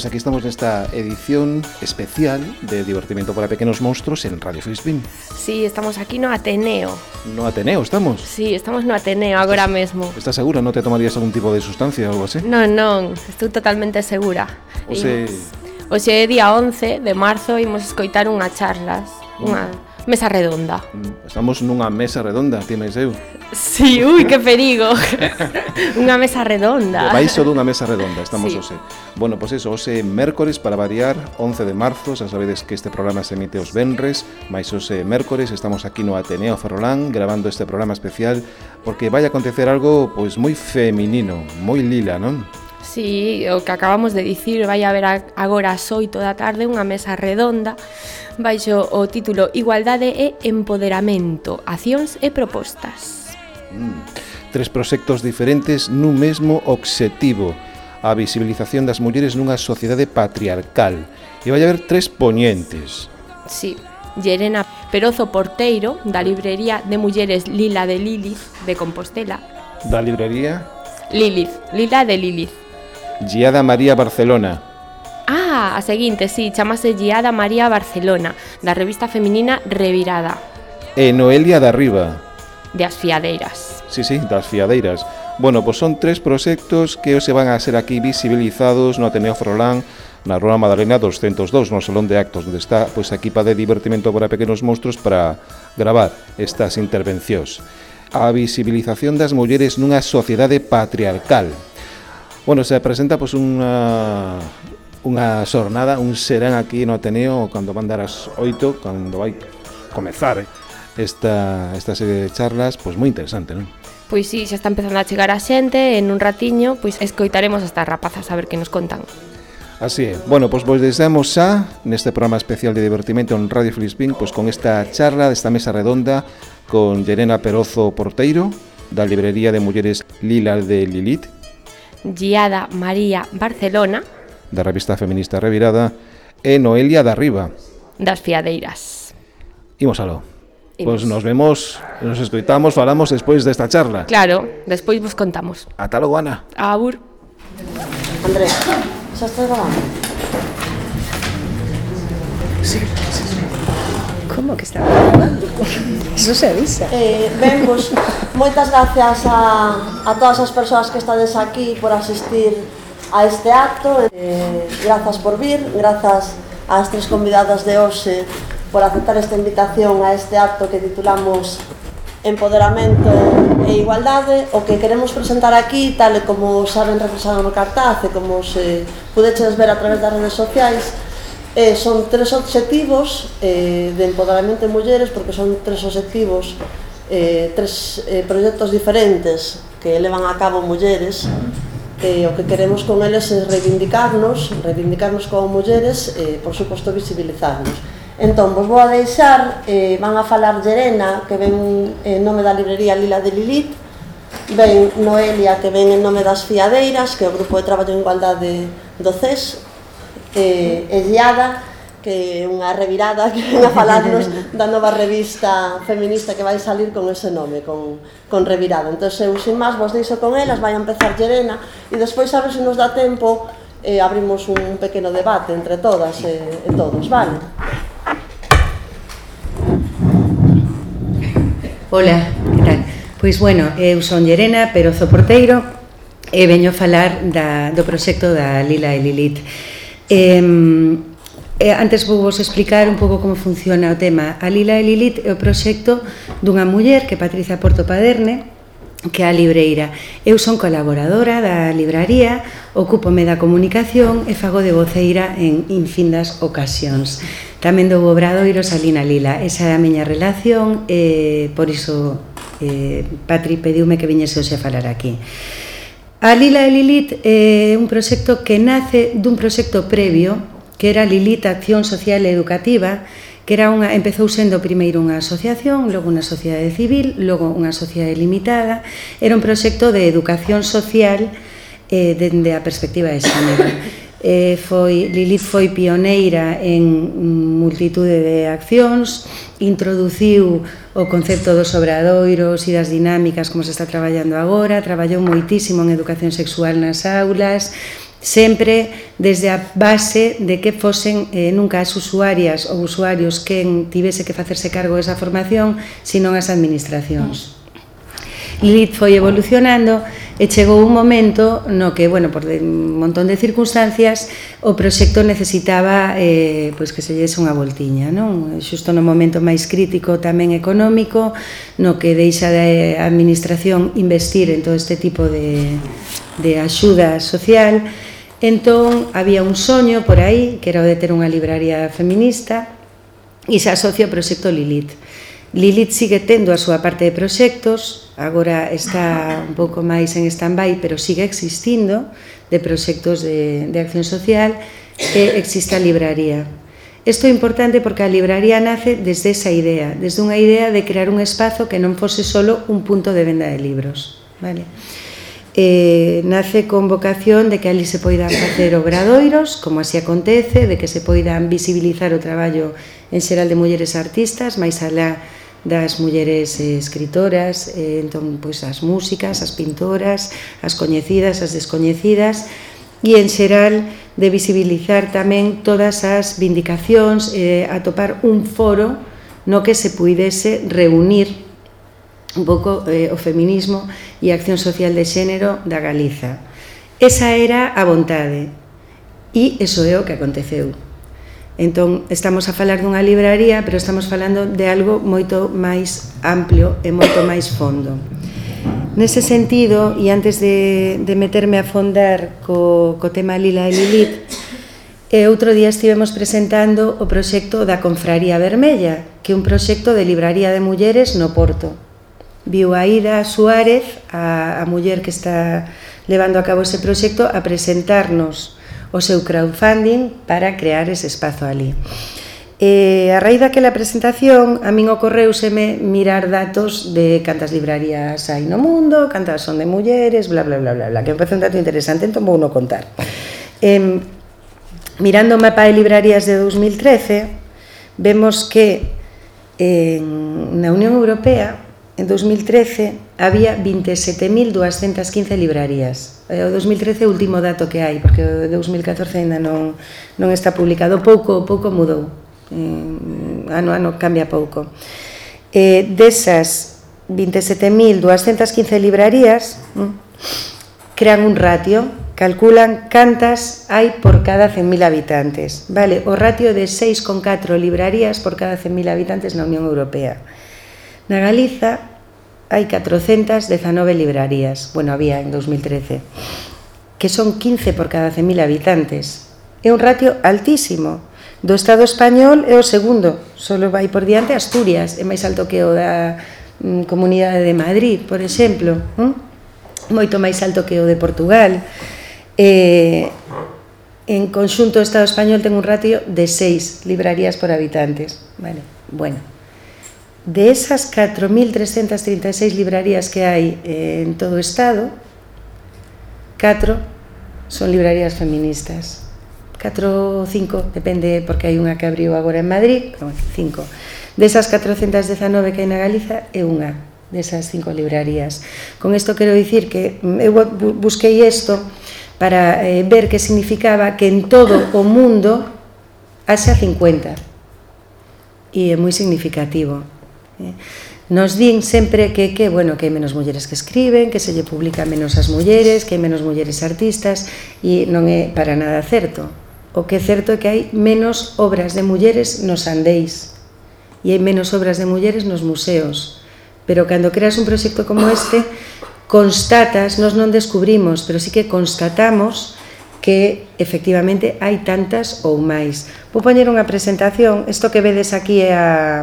pues aquí estamos en esta edición especial de Divertimento para Pequeños Monstruos en Radio Filispín. Sí, estamos aquí no Ateneo. No Ateneo, estamos. Sí, estamos no Ateneo agora mesmo. Estás segura? Non te tomarías algún tipo de sustancia ou algo así? Non, non, estou totalmente segura. O Imos... Oxe sea día 11 de marzo imos escoitar unha charlas, unha mesa redonda. Estamos nunha mesa redonda, ti máis eu. Si, sí, ui, que perigo. unha mesa redonda. Baixo dunha mesa redonda, estamos sí. hoxe. Bueno, pois pues eso, hoxe mércores para variar, 11 de marzo, xa sabedes que este programa se emite os venres, máis hoxe mércores estamos aquí no Ateneo Ferrolán grabando este programa especial porque vai acontecer algo pois moi feminino, moi lila, non? Sí, o que acabamos de dicir, vai haber agora as 8 da tarde unha mesa redonda baixo o título Igualdade e empoderamento, accións e propostas. Mm, tres proxectos diferentes nun mesmo obxectivo, a visibilización das mulleres nunha sociedade patriarcal. E vai haber tres poñentes. Sí, Llerena Perozo Porteiro, da librería de mulleres Lila de Lilith, de Compostela. Da librería? Lilith, Lila de Lilith. Giada María Barcelona. Ah, a seguinte, sí, chamase Giada María Barcelona, da revista feminina Revirada. E Noelia da Riba. De as fiadeiras. Sí, sí, das fiadeiras. Bueno, pois son tres proxectos que se van a ser aquí visibilizados no Ateneo Frolán na Rúa Madalena 202, no Salón de Actos, onde está pois, a equipa de divertimento para pequenos monstruos para gravar estas intervencións. A visibilización das mulleres nunha sociedade patriarcal, Bueno, se presenta pois pues, unha unha xornada, un serán aquí no Ateneo cando van dar as 8, cando vai comezar eh? esta, esta serie de charlas, pois moi interesante, non? Pois sí, xa está empezando a chegar a xente, en un ratiño, pois escoitaremos estas rapazas a ver que nos contan. Así é. Bueno, pois vos desdemos xa neste programa especial de divertimento en Radio Filispín, pois con esta charla desta mesa redonda con Yerena Perozo Porteiro, da librería de mulleres Lila de Lilith, Giada María Barcelona da revista feminista Revirada e Noelia da Riba das Fiadeiras. Imos aló. Pois pues nos vemos, nos escoitamos, falamos despois desta charla. Claro, despois vos contamos. Ata logo, Ana. Abur. Andrés, xa estás grabando? Sí. Como que está grabando? Iso se avisa. Eh, ben, pois, moitas gracias a, a todas as persoas que estades aquí por asistir a este acto. Eh, grazas por vir, grazas ás tres convidadas de hoxe por aceptar esta invitación a este acto que titulamos Empoderamento e Igualdade. O que queremos presentar aquí, tal e como saben reflexado no cartaz e como se pudeches ver a través das redes sociais, Eh, son tres obxectivos eh, de empoderamento de mulleres porque son tres obxectivos eh, tres eh, proxectos diferentes que levan a cabo mulleres. Eh, o que queremos con eles é reivindicarnos reivindicarnos como mulleres eh, por suposto visibilizarnos. Entón, vos vou a deixar eh, van a falar Llerena que ven en nome da librería Lila de Lilith ven Noelia que ven en nome das Fiadeiras que é o Grupo de Traballo en Igualdade do CES eh, Esiada, que é unha revirada que ven a falarnos da nova revista feminista que vai salir con ese nome, con, con revirada. Entón, eu, sin máis, vos deixo con elas, vai a empezar Llerena, e despois, a ver se nos dá tempo, eh, abrimos un pequeno debate entre todas e, eh, e todos, vale? Ola, que tal? Pois bueno, eu son Llerena Perozo Porteiro e veño falar da, do proxecto da Lila e Lilith Eh, Eh, antes vou vos explicar un pouco como funciona o tema. A Lila e Lilith é o proxecto dunha muller que Patricia Porto Paderne, que é a libreira. Eu son colaboradora da libraría, ocupome da comunicación e fago de voceira en infindas ocasións. Tamén dou obradoiros a Lina Lila. Esa é a miña relación, eh, por iso eh, Patri pediume que viñese hoxe a falar aquí. A Lila e Lilith é un proxecto que nace dun proxecto previo que era Lilith Acción Social e Educativa, que era unha empezou sendo primeiro unha asociación, logo unha sociedade civil, logo unha sociedade limitada, era un proxecto de educación social eh dende a perspectiva de xénero eh, foi, Lilith foi pioneira en multitude de accións, introduciu o concepto dos obradoiros e das dinámicas como se está traballando agora, traballou moitísimo en educación sexual nas aulas, sempre desde a base de que fosen eh, nunca as usuarias ou usuarios quen tivese que facerse cargo desa formación, sino as administracións. Lilith foi evolucionando e chegou un momento no que, bueno, por un montón de circunstancias, o proxecto necesitaba eh, pois que se llese unha voltiña, non? Xusto no momento máis crítico tamén económico, no que deixa de administración investir en todo este tipo de, de axuda social, Entón, había un soño por aí, que era o de ter unha libraría feminista, e se asocia ao proxecto Lilith. Lilith sigue tendo a súa parte de proxectos, agora está un pouco máis en stand-by, pero sigue existindo de proxectos de, de acción social e existe a libraría. Isto é importante porque a libraría nace desde esa idea, desde unha idea de crear un espazo que non fose solo un punto de venda de libros. Vale? Eh, nace con vocación de que ali se poidan facer obradoiros, como así acontece, de que se poidan visibilizar o traballo en xeral de mulleres artistas, máis alá das mulleres eh, escritoras, eh, entón pois as músicas, as pintoras, as coñecidas, as descoñecidas e en xeral de visibilizar tamén todas as vindicacións, eh, atopar un foro no que se puidese reunir un pouco eh, o feminismo e a acción social de xénero da Galiza. Esa era a vontade e iso é o que aconteceu. Entón, estamos a falar dunha libraría, pero estamos falando de algo moito máis amplio e moito máis fondo. Nese sentido, e antes de, de meterme a fondar co, co tema Lila e Lilith, e outro día estivemos presentando o proxecto da Confraría Vermella, que é un proxecto de libraría de mulleres no Porto. Viu a Ida Suárez, a, a muller que está levando a cabo ese proxecto, a presentarnos o seu crowdfunding para crear ese espazo ali. E eh, a raíz daquela presentación, a min ocorreuseme mirar datos de cantas librarías hai no mundo, cantas son de mulleres, bla, bla, bla, bla, bla que me parece un dato interesante, entón vou non contar. Eh, mirando o mapa de librarías de 2013, vemos que en, na Unión Europea, en 2013, había 27.215 librarías. Eh, o 2013 é o último dato que hai, porque o 2014 ainda non, non está publicado. Pouco, pouco mudou. Eh, ano a ano cambia pouco. Eh, desas 27.215 librarías mm, crean un ratio, calculan cantas hai por cada 100.000 habitantes. Vale, o ratio de 6,4 librarías por cada 100.000 habitantes na Unión Europea. Na Galiza hai 419 librarías, bueno, había en 2013, que son 15 por cada 100.000 habitantes. É un ratio altísimo. Do Estado español é o segundo, solo vai por diante Asturias, é máis alto que o da mm, Comunidade de Madrid, por exemplo, mm? moito máis alto que o de Portugal. Eh, en conxunto o Estado español ten un ratio de 6 librarías por habitantes. Vale, bueno. De esas 4.336 librarías que hai eh, en todo o Estado, 4 son librarías feministas. 4 ou 5, depende, porque hai unha que abriu agora en Madrid, pero bueno, 5. Desas 419 que hai na Galiza, é unha desas cinco librarías. Con isto quero dicir que mm, eu busquei isto para eh, ver que significaba que en todo o mundo haxa 50 e é moi significativo. Nos din sempre que que, bueno, que hai menos mulleres que escriben, que se lle publica menos as mulleres, que hai menos mulleres artistas e non é para nada certo. O que é certo é que hai menos obras de mulleres nos andeis e hai menos obras de mulleres nos museos. Pero cando creas un proxecto como este, constatas, nos non descubrimos, pero sí que constatamos que efectivamente hai tantas ou máis. Vou poñer unha presentación, isto que vedes aquí é a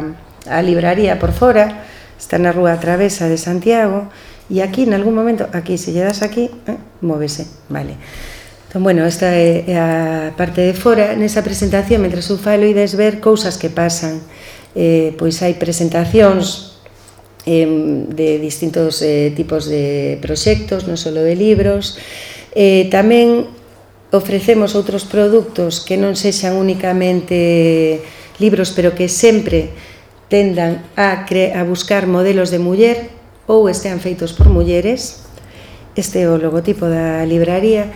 a libraría por fora, está na rúa Travesa de Santiago, e aquí, en algún momento, aquí, se lle das aquí, eh, móvese, vale. Entón, bueno, esta é a parte de fora. Nesa presentación, mentre eu falo, ides ver cousas que pasan. Eh, pois hai presentacións eh, de distintos eh, tipos de proxectos, non só de libros. Eh, tamén ofrecemos outros produtos que non sexan únicamente libros, pero que sempre tendan a, cre a buscar modelos de muller ou estean feitos por mulleres. Este é o logotipo da libraría.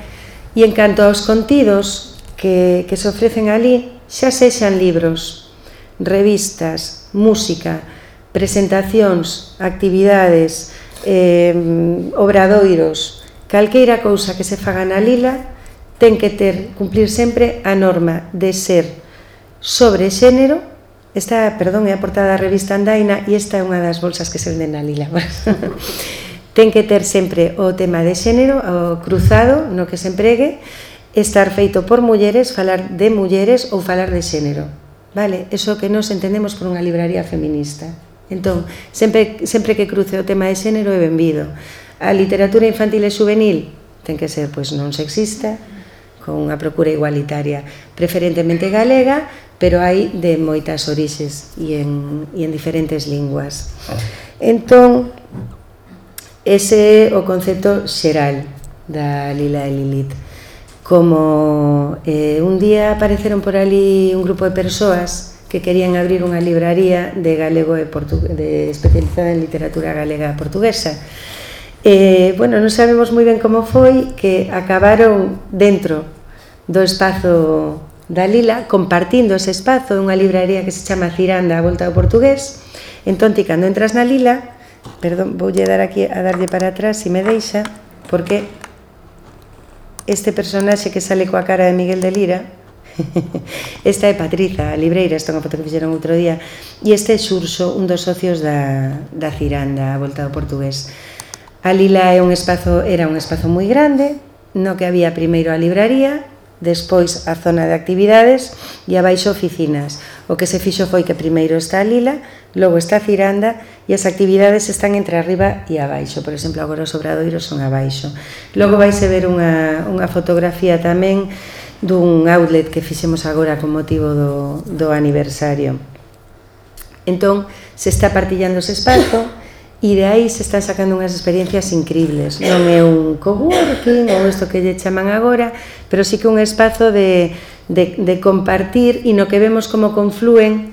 E en canto aos contidos que, que se ofrecen ali, xa sexan libros, revistas, música, presentacións, actividades, eh, obradoiros, calqueira cousa que se faga na Lila ten que ter cumplir sempre a norma de ser sobre xénero Esta, perdón, é a portada da revista Andaina e esta é unha das bolsas que se venden na Lila. Ten que ter sempre o tema de xénero, o cruzado, no que se empregue, estar feito por mulleres, falar de mulleres ou falar de xénero. Vale? Eso que nos entendemos por unha libraría feminista. Entón, sempre, sempre que cruce o tema de xénero é benvido. A literatura infantil e juvenil ten que ser pois non sexista, con unha procura igualitaria, preferentemente galega, pero hai de moitas orixes e en, e en diferentes linguas. Ah. Entón, ese é o concepto xeral da Lila e Lilith. Como eh, un día apareceron por ali un grupo de persoas que querían abrir unha libraría de galego e de especializada en literatura galega portuguesa. Eh, bueno, non sabemos moi ben como foi que acabaron dentro do espazo da Lila compartindo ese espazo unha libraría que se chama Ciranda a Volta ao Portugués. Entón ti cando entras na Lila perdón, voulle dar aquí a darlle para atrás se si me deixa porque este personaxe que sale coa cara de Miguel de Lira esta é Patriza a Libreira, esta é unha foto que fixeron outro día e este é Xurso, un dos socios da, da Ciranda a Volta ao Portugués. A Lila é un espazo, era un espazo moi grande no que había primeiro a libraría despois a zona de actividades e abaixo oficinas. O que se fixo foi que primeiro está a Lila, logo está a Ciranda e as actividades están entre arriba e abaixo. Por exemplo, agora os obradoiros son abaixo. Logo vaise ver unha, unha fotografía tamén dun outlet que fixemos agora con motivo do, do aniversario. Entón, se está partillando ese espazo, e de aí se están sacando unhas experiencias increíbles. Non é un coworking ou isto que lle chaman agora, pero sí que un espazo de, de, de compartir e no que vemos como confluen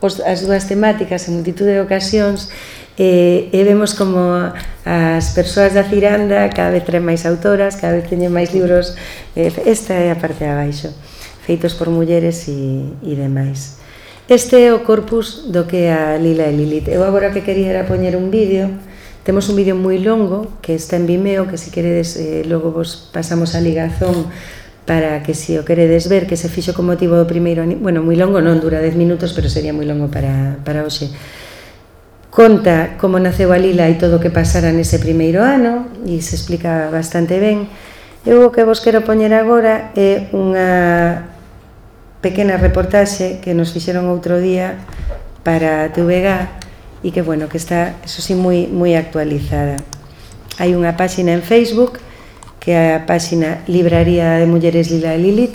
os, as dúas temáticas en multitude de ocasións e, e vemos como as persoas da Ciranda cada vez traen máis autoras, cada vez teñen máis libros, Eh, esta é a parte de abaixo, feitos por mulleres e, e demais. Este é o corpus do que a Lila e Lilith. Eu agora que quería era poñer un vídeo, temos un vídeo moi longo que está en Vimeo, que se queredes eh, logo vos pasamos a ligazón para que se si o queredes ver, que se fixo con motivo do primeiro, bueno, moi longo non, dura 10 minutos, pero sería moi longo para, para hoxe. Conta como naceu a Lila e todo o que pasara nese primeiro ano, e se explica bastante ben. Eu o que vos quero poñer agora é unha pequena reportaxe que nos fixeron outro día para TVG e que, bueno, que está, eso sí, moi, moi actualizada. Hai unha páxina en Facebook que é a páxina Libraría de Mulleres Lila e Lilith.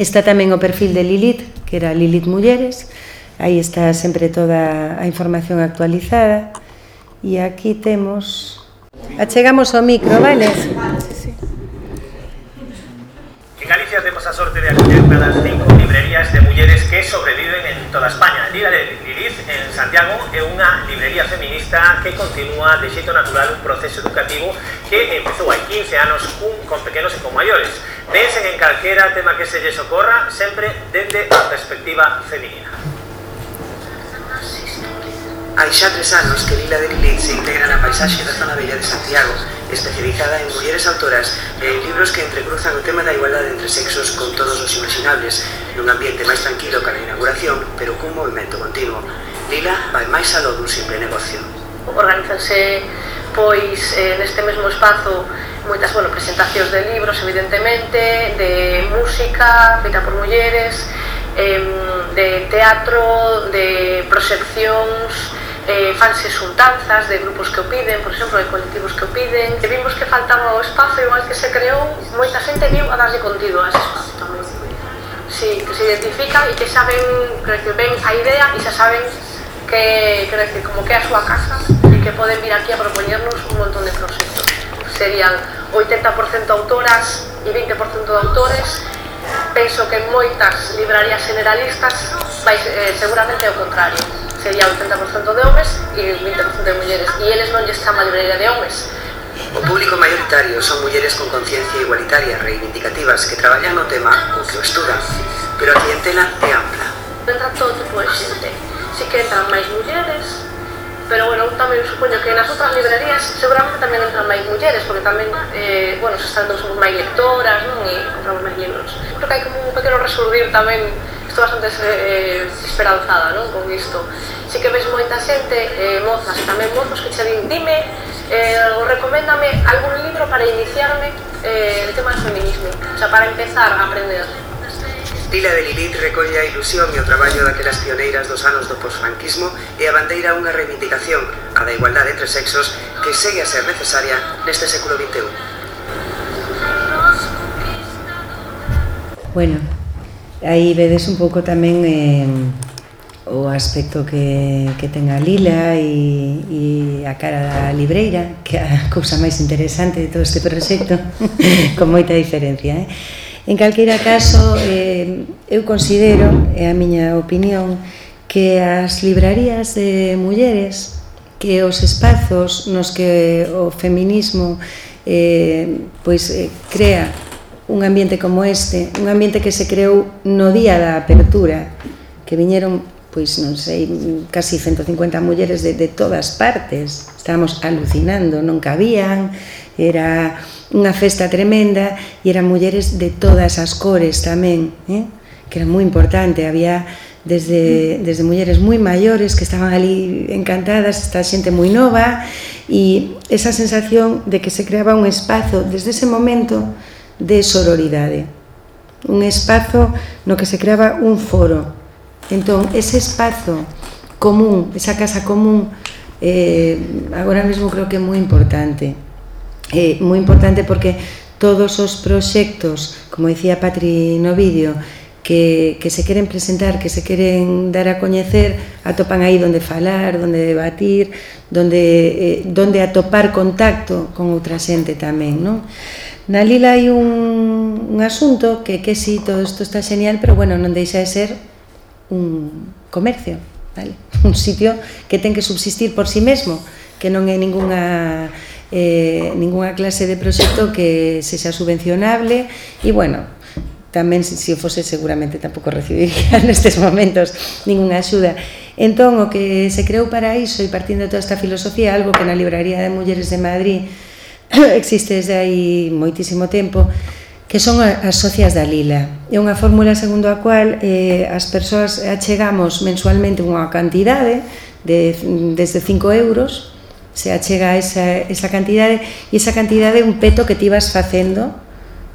Está tamén o perfil de Lilith, que era Lilith Mulleres. Aí está sempre toda a información actualizada. E aquí temos... Achegamos o micro, vale? En Galicia temos a sorte de acoller para as toda España. Liga de Liliz, en Santiago, é unha librería feminista que continúa de xeito natural un proceso educativo que empezou hai 15 anos cun, con pequenos e con maiores. Pensen en calquera tema que se lles ocorra, sempre dende a perspectiva feminina. Hai xa tres anos que Lila de Lilith se integra na paisaxe da zona bella de Santiago, especializada en mulleres autoras e en libros que entrecruzan o tema da igualdade entre sexos con todos os imaginables, nun ambiente máis tranquilo que a inauguración, pero cun movimento continuo. Lila vai máis aló dun simple negocio. Organízanse pois eh, neste mesmo espazo moitas bueno, presentacións de libros, evidentemente, de música feita por mulleres, eh, de teatro, de proxeccións, eh, fanse xuntanzas de grupos que o piden, por exemplo, de colectivos que o piden, e vimos que faltaba o espazo, igual que se creou, moita xente viu a darlle contido a ese espazo tamén. Sí, que se identifican e que saben, que ven a idea e xa saben que, que decir, como que é a súa casa e que poden vir aquí a propoñernos un montón de proxectos. Serían 80% autoras e 20% de autores penso que en moitas librarías generalistas vai, eh, seguramente é o contrario sería 80% de homes e 20% de mulleres e eles non lles chama librería de homes O público mayoritario son mulleres con conciencia igualitaria reivindicativas que traballan no tema ou que o estudan, pero a clientela é ampla. Entra todo tipo de xente. Si que entran máis mulleres, pero bueno, tamén supoño que nas outras librerías seguramente tamén entran máis mulleres, porque tamén, eh, bueno, se están somos máis lectoras, non? E compramos máis libros. Creo que hai como un pequeno resolver tamén, estou bastante eh, esperanzada, non? Con isto. Si que ves moita xente, eh, mozas, tamén mozos que che din, dime, eh, o recoméndame algún libro para iniciarme eh, el tema do feminismo, o sea, para empezar a aprender. Lila de Lilith recolle a ilusión e o traballo daquelas pioneiras dos anos do posfranquismo e a bandeira unha reivindicación, a da igualdade entre sexos, que segue a ser necesaria neste século XXI. Bueno, aí vedes un pouco tamén eh, o aspecto que, que ten a Lila e, e a cara da libreira, que é a cousa máis interesante de todo este proxecto, con moita diferencia, eh? En calqueira caso, eh, eu considero, é a miña opinión, que as librarías de mulleres, que os espazos nos que o feminismo eh, pois eh, crea un ambiente como este, un ambiente que se creou no día da apertura, que viñeron pois non sei, casi 150 mulleres de, de todas partes. Estábamos alucinando, non cabían, era unha festa tremenda e eran mulleres de todas as cores tamén, eh? que era moi importante, había desde, desde mulleres moi maiores que estaban ali encantadas, esta xente moi nova e esa sensación de que se creaba un espazo desde ese momento de sororidade. Un espazo no que se creaba un foro. Entón, ese espazo común, esa casa común eh, agora mesmo creo que é moi importante eh, moi importante porque todos os proxectos, como dicía Patri no vídeo, que, que se queren presentar, que se queren dar a coñecer, atopan aí donde falar, donde debatir, donde, eh, donde atopar contacto con outra xente tamén, non? Na Lila hai un, un asunto que, que sí, todo isto está genial, pero bueno, non deixa de ser un comercio, vale? un sitio que ten que subsistir por si sí mesmo, que non é ningunha eh, ningunha clase de proxecto que se xa subvencionable e bueno, tamén se si fose seguramente tampouco recibiría nestes momentos ningunha axuda. Entón, o que se creou para iso e partindo de toda esta filosofía, algo que na Libraría de Mulleres de Madrid existe desde aí moitísimo tempo, que son as socias da Lila. É unha fórmula segundo a cual eh, as persoas achegamos mensualmente unha cantidade de, desde 5 euros se achega esa, esa cantidade e esa cantidade é un peto que ti vas facendo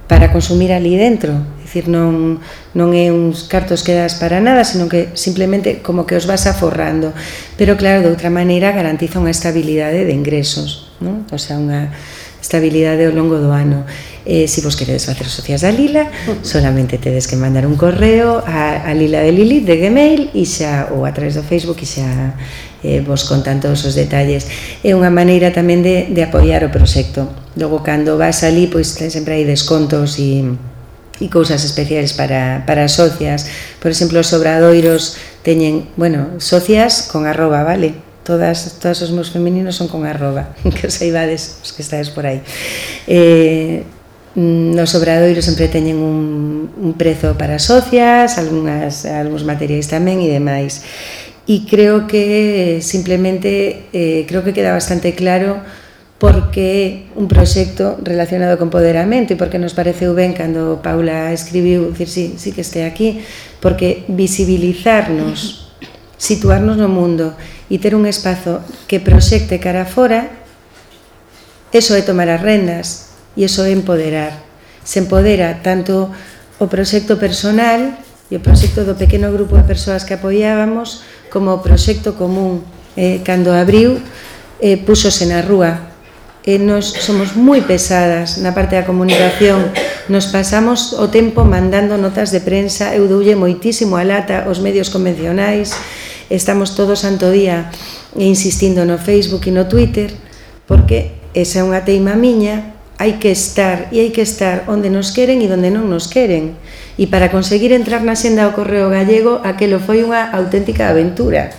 para consumir ali dentro. Dicir, non, non é uns cartos que das para nada senón que simplemente como que os vas aforrando. Pero claro, de outra maneira garantiza unha estabilidade de ingresos non? o sea, unha estabilidade ao longo do ano. Eh, se si vos queredes facer socias da Lila, solamente tedes que mandar un correo a, a Lila de Lili de Gmail e xa ou a través do Facebook e xa eh, vos contan todos os detalles. É unha maneira tamén de, de apoiar o proxecto. Logo, cando vas ali, pois sempre hai descontos e e cousas especiais para, para as socias. Por exemplo, os obradoiros teñen, bueno, socias con arroba, vale? Todas, todos os meus femeninos son con arroba, que os saibades os que estades por aí. Eh, Mm, nos obradoiros sempre teñen un, un prezo para socias, algunhas, algúns materiais tamén e demais. E creo que simplemente, eh, creo que queda bastante claro porque un proxecto relacionado con poderamento e porque nos pareceu ben cando Paula escribiu, dicir, sí, sí que este aquí, porque visibilizarnos, situarnos no mundo e ter un espazo que proxecte cara fora, eso é tomar as rendas, e iso é empoderar. Se empodera tanto o proxecto personal e o proxecto do pequeno grupo de persoas que apoiábamos como o proxecto común. Eh, cando abriu eh, púxose na rúa. Eh, nos somos moi pesadas na parte da comunicación. Nos pasamos o tempo mandando notas de prensa. Eu doulle moitísimo a lata aos medios convencionais. Estamos todo santo día insistindo no Facebook e no Twitter porque esa é unha teima miña hai que estar e hai que estar onde nos queren e onde non nos queren. E para conseguir entrar na senda ao Correo Gallego, aquelo foi unha auténtica aventura,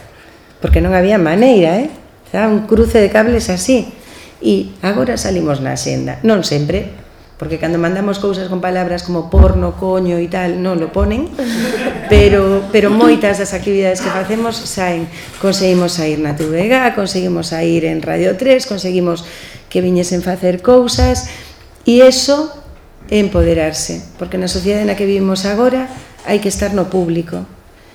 porque non había maneira, eh? Era un cruce de cables así. E agora salimos na senda, non sempre, porque cando mandamos cousas con palabras como porno, coño e tal, non lo ponen, pero, pero moitas das actividades que facemos saen, conseguimos sair na TVG, conseguimos sair en Radio 3, conseguimos que viñesen facer cousas e eso é empoderarse, porque na sociedade na que vivimos agora hai que estar no público.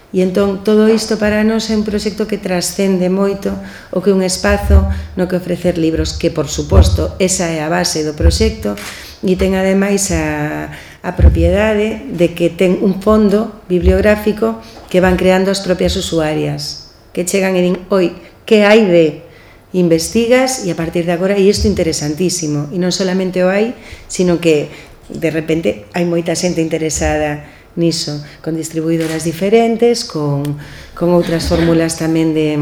E entón todo isto para nós é un proxecto que trascende moito o que un espazo no que ofrecer libros, que por suposto esa é a base do proxecto e ten ademais a, a propiedade de que ten un fondo bibliográfico que van creando as propias usuarias, que chegan e din, oi, que hai de investigas e a partir de agora e isto interesantísimo e non solamente o hai sino que de repente hai moita xente interesada niso con distribuidoras diferentes con, con outras fórmulas tamén de,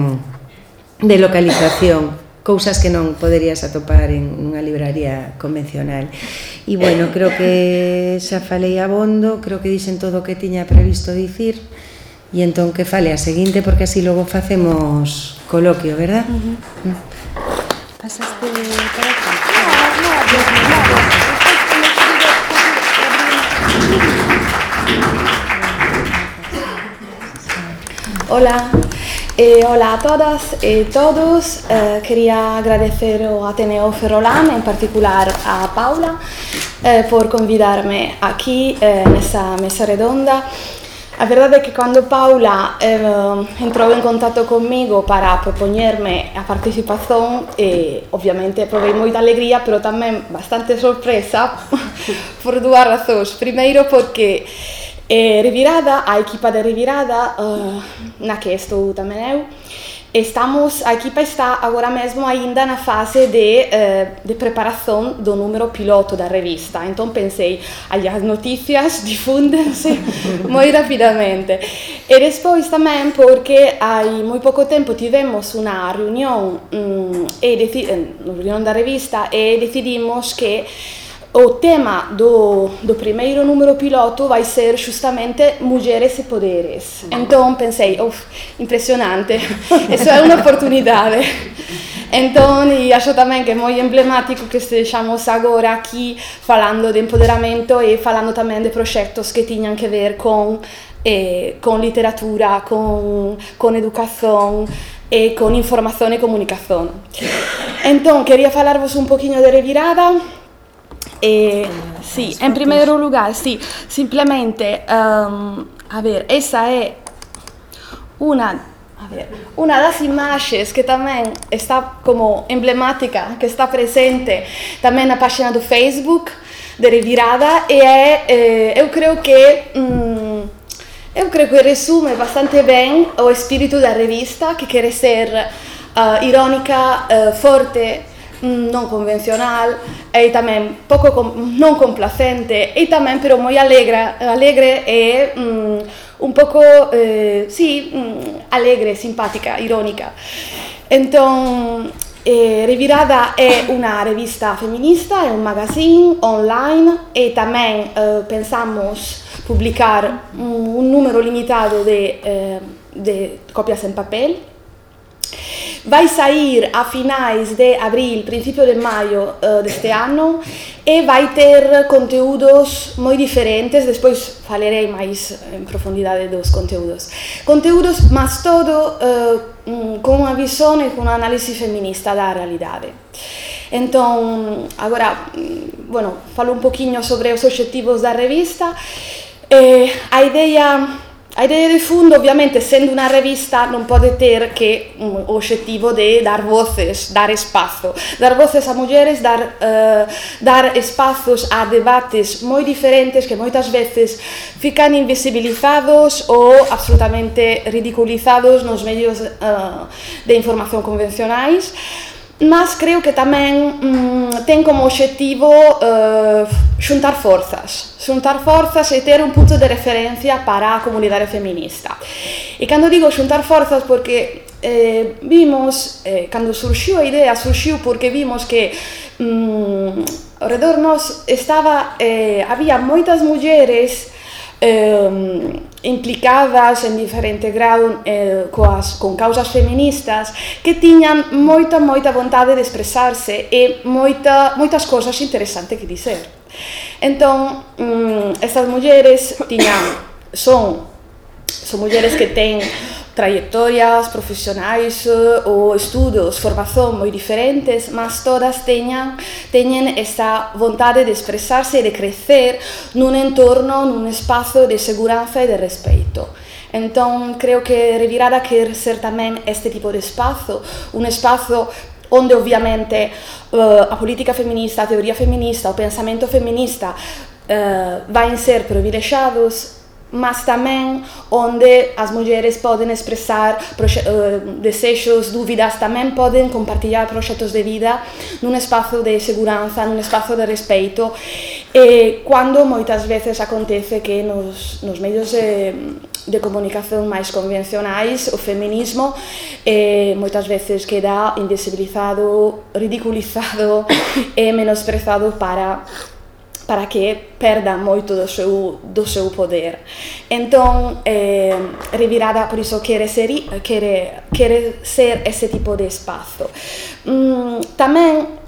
de localización cousas que non poderías atopar en unha libraría convencional. E bueno, creo que xa falei abondo, creo que dixen todo o que tiña previsto dicir. E entón que fale a seguinte, porque así logo facemos coloquio, verdad? Uh -huh. Pasaste para no. Hola, eh, hola a todas y todos. Eh, quería agradecer a Ateneo Ferrolán, en particular a Paula, eh, por convidarme aquí en esa mesa redonda. A verdade é que quando Paula eh, entrou en contacto comigo para propoñerme a participación, eh, obviamente provei moita alegría, pero tamén bastante sorpresa por dúas razóns. Primeiro porque eh, Revirada, a equipa de Revirada, eh, na que estou tamén eu, Estamos, a equipa está agora mesmo ainda na fase de, eh, de preparação do número piloto da revista, então pensei, as notícias difundem-se muito rapidamente. E depois também porque há muito pouco tempo tivemos uma reunião, um, mm, e, uma eh, reunião da revista e decidimos que o tema do, do primeiro número piloto vai ser justamente mulheres e poderes. Então pensei, uf, impressionante, isso é uma oportunidade. Então, e acho também que é muito emblemático que estejamos agora aqui falando de empoderamento e falando também de projetos que tinham que ver com, eh, com literatura, com, com educação e com informação e comunicação. Então, queria falar-vos um pouquinho de revirada. Eh, sí, en primer lugar, sí, simplemente, um, a ver, esa é una, a ver, una das imaxes que tamén está como emblemática, que está presente tamén na página do Facebook de Revirada e é, eh, eu creo que mm, eu creo que resume bastante ben o espírito da revista que quere ser uh, irónica, uh, forte, Mm, non convencional e tamén pouco com, non complacente e tamén pero moi alegre, alegre e mm, un pouco eh, sí, mm, alegre, simpática, irónica. Entón, eh, Revirada é unha revista feminista, é un magazine online e tamén eh, pensamos publicar un, un número limitado de, eh, de copias en papel Vai sair a finais de abril, principio de maio uh, deste ano e vai ter conteúdos moi diferentes, despois falarei máis en profundidade dos conteúdos. Conteúdos, mas todo uh, con unha visón e con unha análise feminista da realidade. Entón, agora, mm, bueno, falo un poquinho sobre os obxectivos da revista. Eh, a ideia A Idee de Fundo, obviamente, essendo una revista, non pode ter que um, mm, obxectivo de dar voces, dar espazo. Dar voces a mulleres, dar, uh, dar espazos a debates moi diferentes que moitas veces fican invisibilizados ou absolutamente ridiculizados nos medios uh, de información convencionais mas creo que tamén mm, ten como objetivo uh, eh, xuntar forzas, xuntar forzas e ter un punto de referencia para a comunidade feminista. E cando digo xuntar forzas porque eh, vimos, eh, cando surxiu a idea, surxiu porque vimos que mm, ao redor nos estaba, eh, había moitas mulleres eh, implicadas en diferente grado eh, coas, con causas feministas que tiñan moita, moita vontade de expresarse e moita, moitas cosas interesantes que dizer. Entón, mm, estas mulleres tiñan, son, son mulleres que ten trayectorias profesionais eh, ou estudos, formación moi diferentes, mas todas teñan, teñen esa vontade de expresarse e de crecer nun entorno, nun espazo de seguranza e de respeito. Entón, creo que Revirada quer ser tamén este tipo de espazo, un espazo onde obviamente, uh, a política feminista, a teoría feminista, o pensamento feminista eh, uh, vai ser privilexiados mas tamén onde as mulleres poden expresar uh, desexos, dúvidas, tamén poden compartillar proxectos de vida nun espazo de seguranza, nun espazo de respeito, e quando moitas veces acontece que nos, nos medios de, de comunicación máis convencionais, o feminismo eh, moitas veces queda invisibilizado, ridiculizado e menosprezado para para que perda moito do seu, do seu poder. Entón, eh, Revirada, por iso, quere ser, quere, quere ser ese tipo de espazo. Mm, tamén,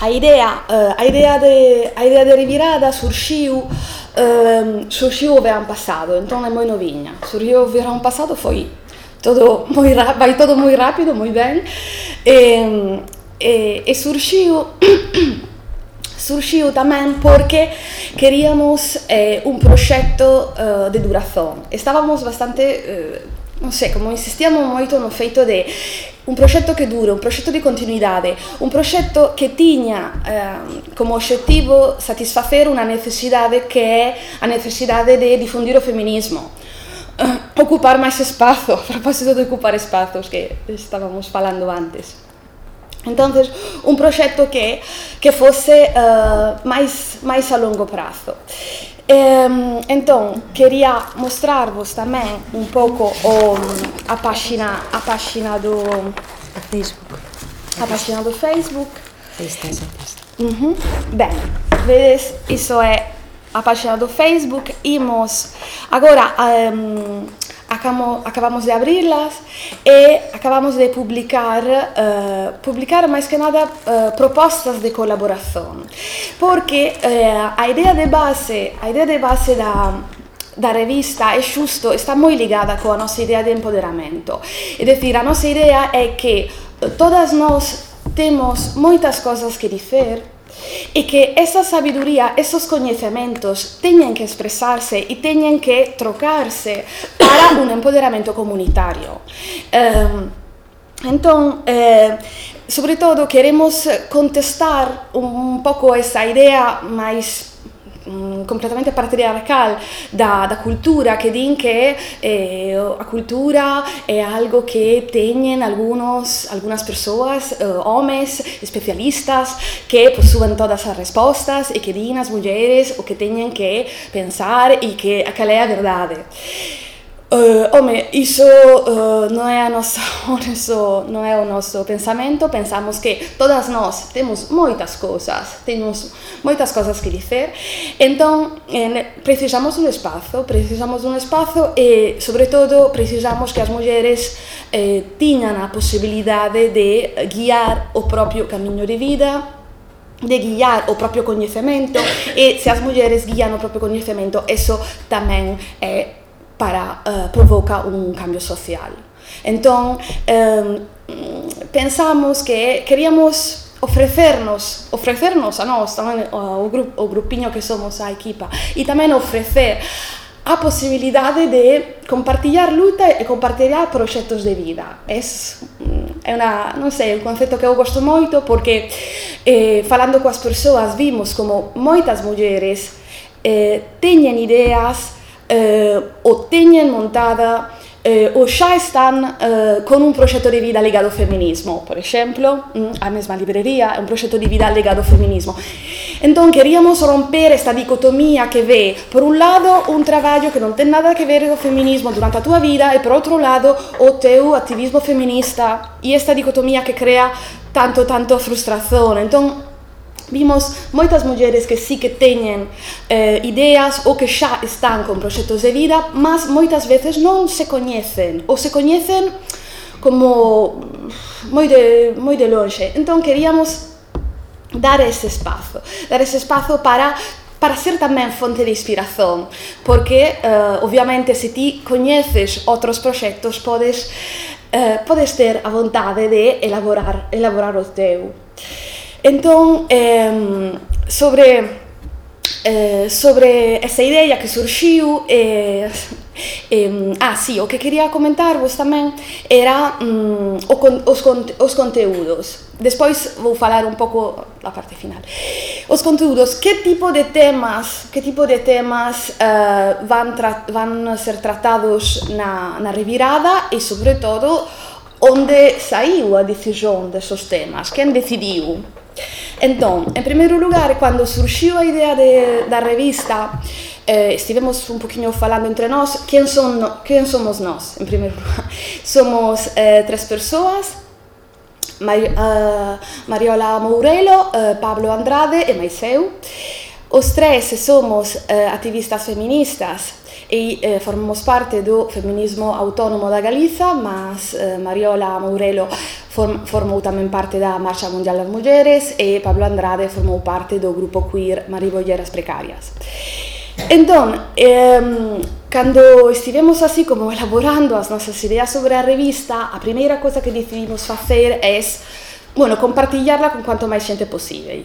a idea, uh, a idea de, a idea de Revirada surxiu um, surxiu o verán pasado, entón é moi noviña. Surgiu o verán pasado foi todo moi vai todo moi rápido, moi ben. E, e, e surxiu surgiu tamén porque queríamos eh, un proxecto eh, de duración. Estábamos bastante, eh, non sei, como insistíamos moito no feito de un proxecto che dura, un proxecto de continuidade, un proxecto che tiña eh, como obxectivo satisfacer unha necesidade que é a necesidade de difundir o feminismo ocupar máis espazo, a propósito de ocupar espazos que estábamos falando antes. Então, um projeto que, que fosse uh, eh, mais, mais a longo prazo. Um, então, queria mostrar-vos também um pouco o, a, página, a página do Facebook. A página do Facebook. Uhum. Bem, vedes, isso é a página do Facebook. Imos. Agora, um, acabamos, acabamos de abrirlas e acabamos de publicar, uh, publicar mais que nada uh, propostas de colaboración. porque uh, a idea de base, a idea de base da da revista è giusto, sta molto legata con la nostra idea di empoderamento. E decir, a nostra idea è che todas nós temos muitas cosas que difer, e que esa sabiduría, esos coñecementos teñen que expresarse e teñen que trocarse para un empoderamento comunitario. Um, Entón, eh, sobre todo, queremos contestar un pouco esa idea máis Mm, completamente patriarcal da, da cultura que din que eh, a cultura é algo que teñen algunos, algunas persoas, eh, homes especialistas que posúen todas as respostas e que din as mulleres o que teñen que pensar e que aquela é a verdade. Uh, home, iso uh, non é a nosa, o noso, non é o noso pensamento, pensamos que todas nós temos moitas cousas, temos moitas cousas que dicer, entón eh, precisamos un espazo, precisamos un espazo e, sobre todo, precisamos que as mulleres eh, tiñan a posibilidade de guiar o propio camiño de vida, de guiar o propio coñecemento e se as mulleres guían o propio coñecemento, eso tamén é para uh, provocar un cambio social. Entón, um, pensamos que queríamos ofrecernos, ofrecernos a nós, tamén ao grupo, o grupiño que somos a equipa, e tamén ofrecer a posibilidade de compartillar luta e compartillar proxectos de vida. Es, mm, é unha, non sei, un concepto que eu gosto moito porque eh, falando coas persoas vimos como moitas mulleres eh, teñen ideas o teñen montada eh, ou já estão eh, com um projeto de vida ligado ao feminismo. Por exemplo, mm, a mesma livraria é um projeto de vida ligado ao feminismo. Então, queríamos romper esta dicotomia que vê, por um lado, um trabalho que não tem nada a ver com o feminismo durante a tua vida, e por outro lado, o teu ativismo feminista, e esta dicotomia que cria tanto, tanto frustração. Então, Vimos moitas mulleres que sí que teñen eh, ideas ou que xa están con proxectos de vida, mas moitas veces non se coñecen, ou se coñecen como moi de, moi de lonxe. Entón, queríamos dar ese espazo, dar ese espazo para para ser tamén fonte de inspiración, porque eh, obviamente se ti coñeces outros proxectos podes eh, podes ter a vontade de elaborar elaborar o teu. Entón, eh, sobre eh, sobre esa idea que surxiu eh, eh, ah, sí, o que quería comentarvos tamén era mm, o con, os, conte, os conteúdos. Despois vou falar un pouco a parte final. Os conteúdos, que tipo de temas que tipo de temas eh, van, tra van ser tratados na, na revirada e sobre todo onde saiu a decisión desos temas? Quen decidiu? Entón, en primeiro lugar, cando surxiu a idea de, da revista, eh, estivemos un poquinho falando entre nós, quen, son, quen somos nós, en primeiro lugar. Somos eh, tres persoas, Mar, uh, Mariola Mourelo, uh, Pablo Andrade e mais eu. Os tres somos uh, activistas feministas e eh, formamos parte do feminismo autónomo da Galiza, mas eh, Mariola Mourelo Formò também parte da Marcha Mundial das Mulheres e Pablo Andrade formou parte do grupo queer Mariboyeras Precárias. Então, um, quando estivemos assim como elaborando as nossas ideias sobre a revista, a primeira coisa que decidimos fazer é bueno, compartilhá-la com quanto mais gente possível.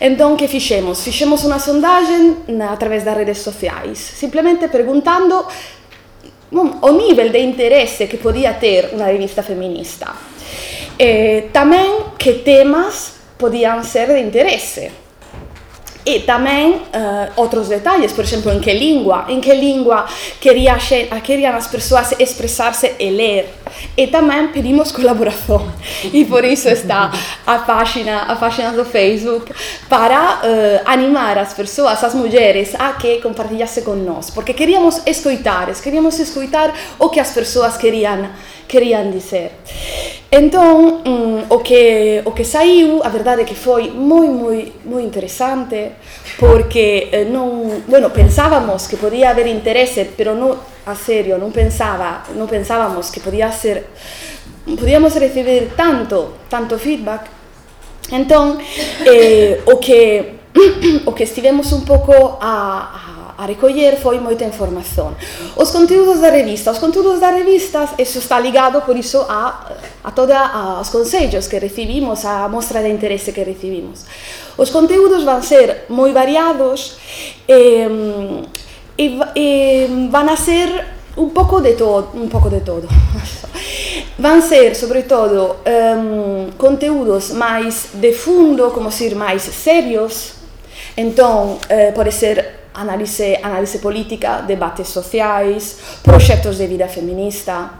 Então, o que fizemos? Fizemos uma sondagem através das redes sociais, simplesmente perguntando o nível de interesse que podia ter uma revista feminista. E tamén que temas podían ser de interese. E tamén uh, outros detalles, por exemplo, en que lingua, en que lingua quería, querían as persoas expresarse e ler. E tamén pedimos colaboración. E por iso está a página, a página do Facebook para uh, animar as persoas, as mulleres, a que compartilhase con nós, porque queríamos escoitar, queríamos escoitar o que as persoas querían querían dizer. Entón, mm, o que o que saiu, a verdade é que foi moi moi moi interesante porque eh, non, bueno, pensábamos que podía haber interese, pero non a serio, non pensaba, non pensábamos que podía ser podíamos recibir tanto, tanto feedback. Entón, eh, o que o que estivemos un pouco a, a a recoller foi moita información. Os conteúdos da revista, os conteúdos da revista, eso está ligado por iso a, a toda a, os consellos que recibimos, a mostra de interese que recibimos. Os conteúdos van ser moi variados e, e, e van a ser un pouco de todo, un pouco de todo. Van ser, sobre todo, um, conteúdos máis de fundo, como ser máis serios, Entón, eh, pode ser análise, análise política, debates sociais, proxectos de vida feminista.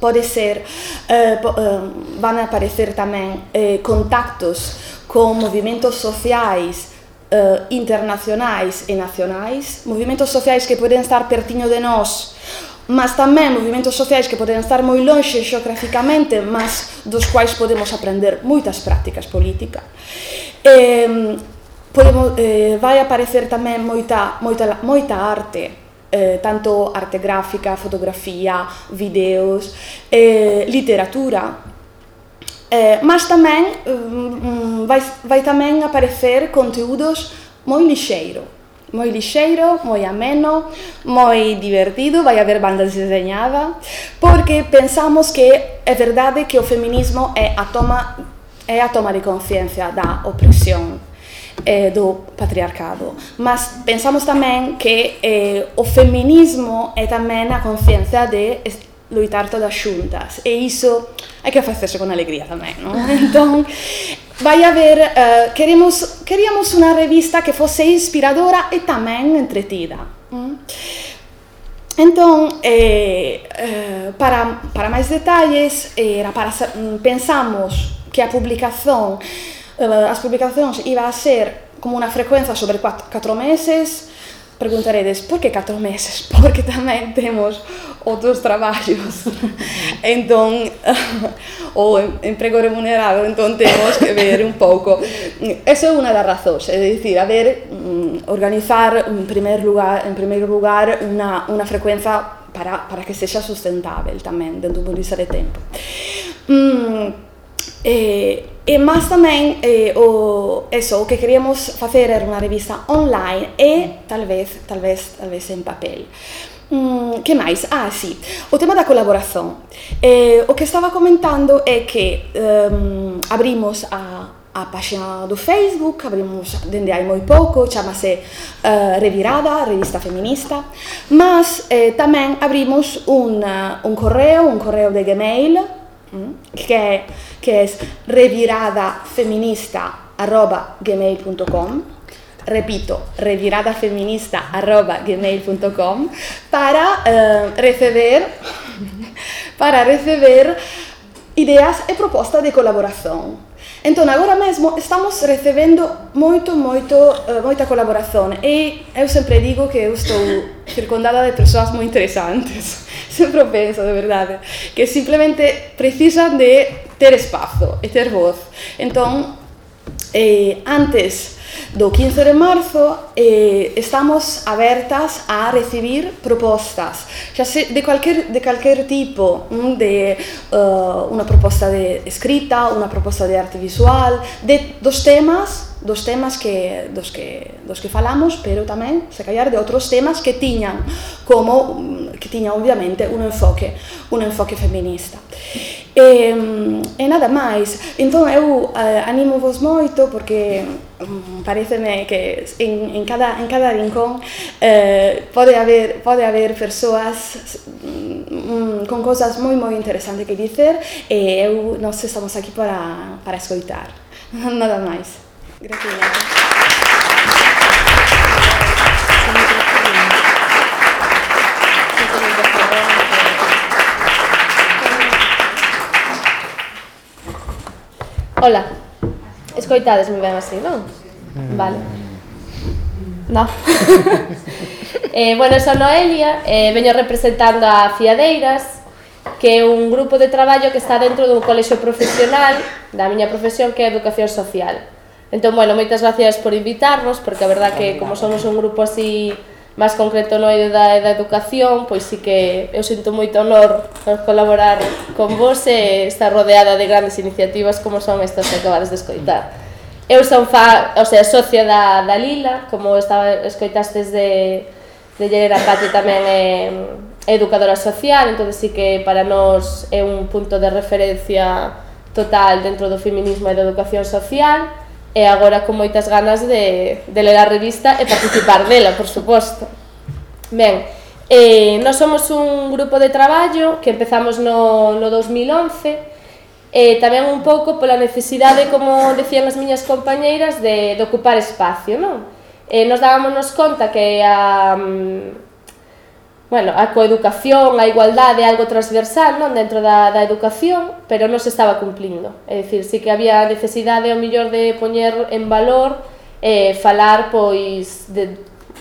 Pode ser, eh, eh, van aparecer tamén eh, contactos con movimentos sociais eh, internacionais e nacionais, movimentos sociais que poden estar pertiño de nós, mas tamén movimentos sociais que poden estar moi longe xeográficamente, mas dos quais podemos aprender moitas prácticas políticas. Eh, Podemos, eh, vai aparecer tamén moita, moita, moita arte, eh, tanto arte gráfica, fotografía, videos, eh, literatura, eh, mas tamén um, vai, vai tamén aparecer conteúdos moi lixeiro, moi lixeiro, moi ameno, moi divertido, vai haber banda deseñada, porque pensamos que é verdade que o feminismo é a toma, é a toma de conciencia da opresión eh, do patriarcado. Mas pensamos tamén que eh, o feminismo é tamén a conciencia de loitar todas xuntas e iso hai que facerse con alegría tamén, non? Entón, vai haber, uh, queremos, queríamos unha revista que fose inspiradora e tamén entretida. Mm? Entón, eh, eh, para, para máis detalles, eh, era para, pensamos que a publicación Eh, as publicacións iba a ser como unha frecuencia sobre 4 meses, preguntaredes por que 4 meses? Porque tamén temos outros traballos. entón, o emprego remunerado, entón temos que ver un pouco. Esa é unha das razóns, é dicir, a ver, mm, organizar en primer lugar, en primer lugar unha, unha frecuencia para, para que sexa sustentável tamén, dentro do punto de vista de tempo. Mm, Eh, e, e máis tamén eh, o, eso, o que queríamos facer era unha revista online e talvez, talvez, talvez en papel. Mm, que máis? Ah, sí, o tema da colaboración. Eh, o que estaba comentando é que um, abrimos a, a página do Facebook, abrimos dende hai moi pouco, chamase uh, eh, Revirada, Revista Feminista, mas eh, tamén abrimos un, uh, un correo, un correo de Gmail, que, que es reviradafeminista.gmail.com repito, reviradafeminista.gmail.com para eh, recibir para recibir ideas e propostas de colaboración. Entón, agora mesmo estamos recebendo moito, moito, eh, moita colaboración e eu sempre digo que eu estou circundada de persoas moi interesantes. Sempre penso, de verdade, que simplemente precisan de ter espazo e ter voz. Entón, eh, antes do 15 de marzo eh, estamos abertas a recibir propostas, xa se de calquer, de calquer tipo, de eh, uh, unha proposta de escrita, unha proposta de arte visual, de dos temas dos temas que dos que dos que falamos, pero tamén se callar de outros temas que tiñan como que tiña obviamente un enfoque, un enfoque feminista. E, e nada máis. Entón eu eh, animo vos moito porque um, pareceme que en, en cada en cada rincón eh, pode haber pode haber persoas um, con cosas moi moi interesantes que dicer e eu nós estamos aquí para para escoitar. Nada máis. Gracias. Hola. Escoitades moi ben así, non? Mm. Vale. No. eh, bueno, son Noelia, eh, veño representando a Fiadeiras, que é un grupo de traballo que está dentro dun colexo profesional da miña profesión que é Educación Social. Entón, bueno, moitas gracias por invitarnos, porque a verdad que como somos un grupo así máis concreto no eido da, da educación, pois sí que eu sinto moito honor por colaborar con vos e estar rodeada de grandes iniciativas como son estas que acabades de escoitar. Eu son fa, o sea, socia da, da Lila, como estaba, escoitastes de, de Llerera Pati tamén é, é educadora social, entón sí que para nós é un punto de referencia total dentro do feminismo e da educación social, e agora con moitas ganas de, de ler a revista e participar dela, por suposto. Ben, eh, nós somos un grupo de traballo que empezamos no, no 2011, eh, tamén un pouco pola necesidade, como decían as miñas compañeiras, de, de ocupar espacio, non? Eh, nos dábamos conta que a... Um, bueno, a coeducación, a igualdade é algo transversal non dentro da, da educación, pero non se estaba cumplindo. É dicir, sí que había necesidade ao millor de poñer en valor eh, falar pois de,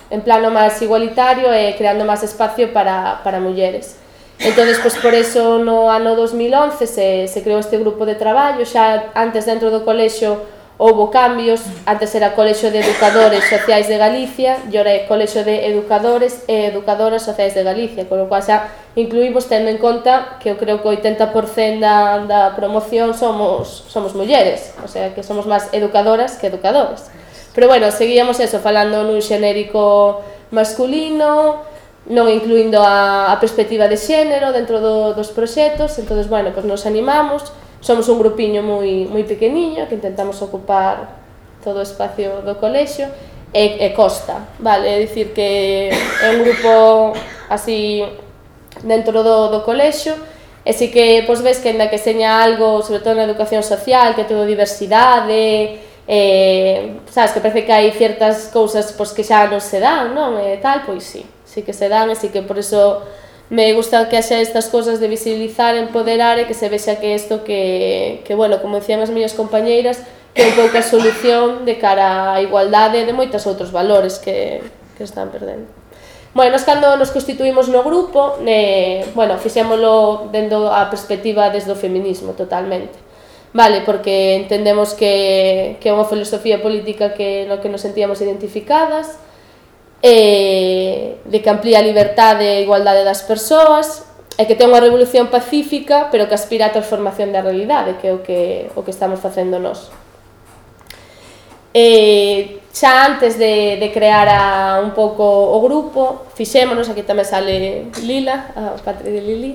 en plano máis igualitario e eh, creando máis espacio para, para mulleres. Entonces, pois por eso no ano 2011 se, se creou este grupo de traballo, xa antes dentro do colexo Houbo cambios, antes era Colexo de Educadores Sociais de Galicia e ora é Colexo de Educadores e Educadoras Sociais de Galicia, con lo cual xa incluímos tendo en conta que eu creo que o 80% da, da promoción somos, somos mulleres, o sea que somos máis educadoras que educadores. Pero bueno, seguíamos eso, falando nun xenérico masculino, non incluindo a, a perspectiva de xénero dentro do, dos proxectos, entón, bueno, pues nos animamos, Somos un grupiño moi, moi pequeniño que intentamos ocupar todo o espacio do colexio e, e costa, vale? É dicir que é un grupo así dentro do, do colexio e si que pois ves que ainda que seña algo, sobre todo na educación social, que todo diversidade, eh, sabes, que parece que hai ciertas cousas pois, que xa non se dan, non? E tal, pois sí, sí que se dan, e sí que por eso me gusta que haxa estas cosas de visibilizar, empoderar e que se vexa que isto que, que bueno, como decían as miñas compañeiras, que un pouco a solución de cara á igualdade de moitos outros valores que, que están perdendo. Bueno, nos cando nos constituímos no grupo, eh, bueno, fixémolo dendo a perspectiva desde o feminismo totalmente. Vale, porque entendemos que, que é unha filosofía política que no que nos sentíamos identificadas, e de que amplía a liberdade e a igualdade das persoas, e que ten unha revolución pacífica, pero que aspira á transformación da realidade, que é o que, o que estamos facendo nós. E xa antes de, de crear a, un pouco o grupo, fixémonos, aquí tamén sale Lila, a patria de Lili,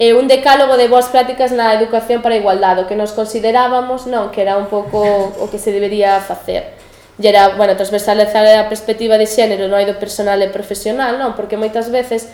e un decálogo de boas prácticas na educación para a igualdade, o que nos considerábamos, non, que era un pouco o que se debería facer e era, bueno, transversalizar a perspectiva de xénero no hai do personal e profesional, non? Porque moitas veces,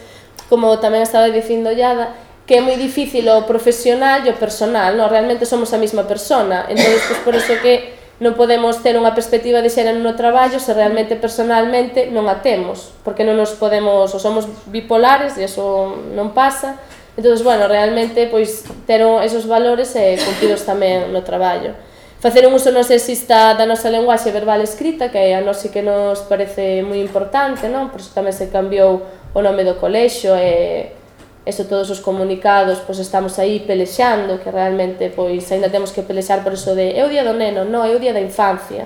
como tamén estaba dicindo Yada, que é moi difícil o profesional e o personal, non? Realmente somos a mesma persona, entón, pois, por iso que non podemos ter unha perspectiva de xénero no traballo se realmente personalmente non a temos, porque non nos podemos, ou somos bipolares e eso non pasa. Entón, bueno, realmente pois ter esos valores e cumpridos tamén no traballo facer un uso non sexista da nosa lenguaxe verbal escrita, que a nós sí que nos parece moi importante, non? Por iso tamén se cambiou o nome do colexo e eso todos os comunicados, pois estamos aí pelexando, que realmente pois aínda temos que pelexar por eso de é o día do neno, non, é o día da infancia.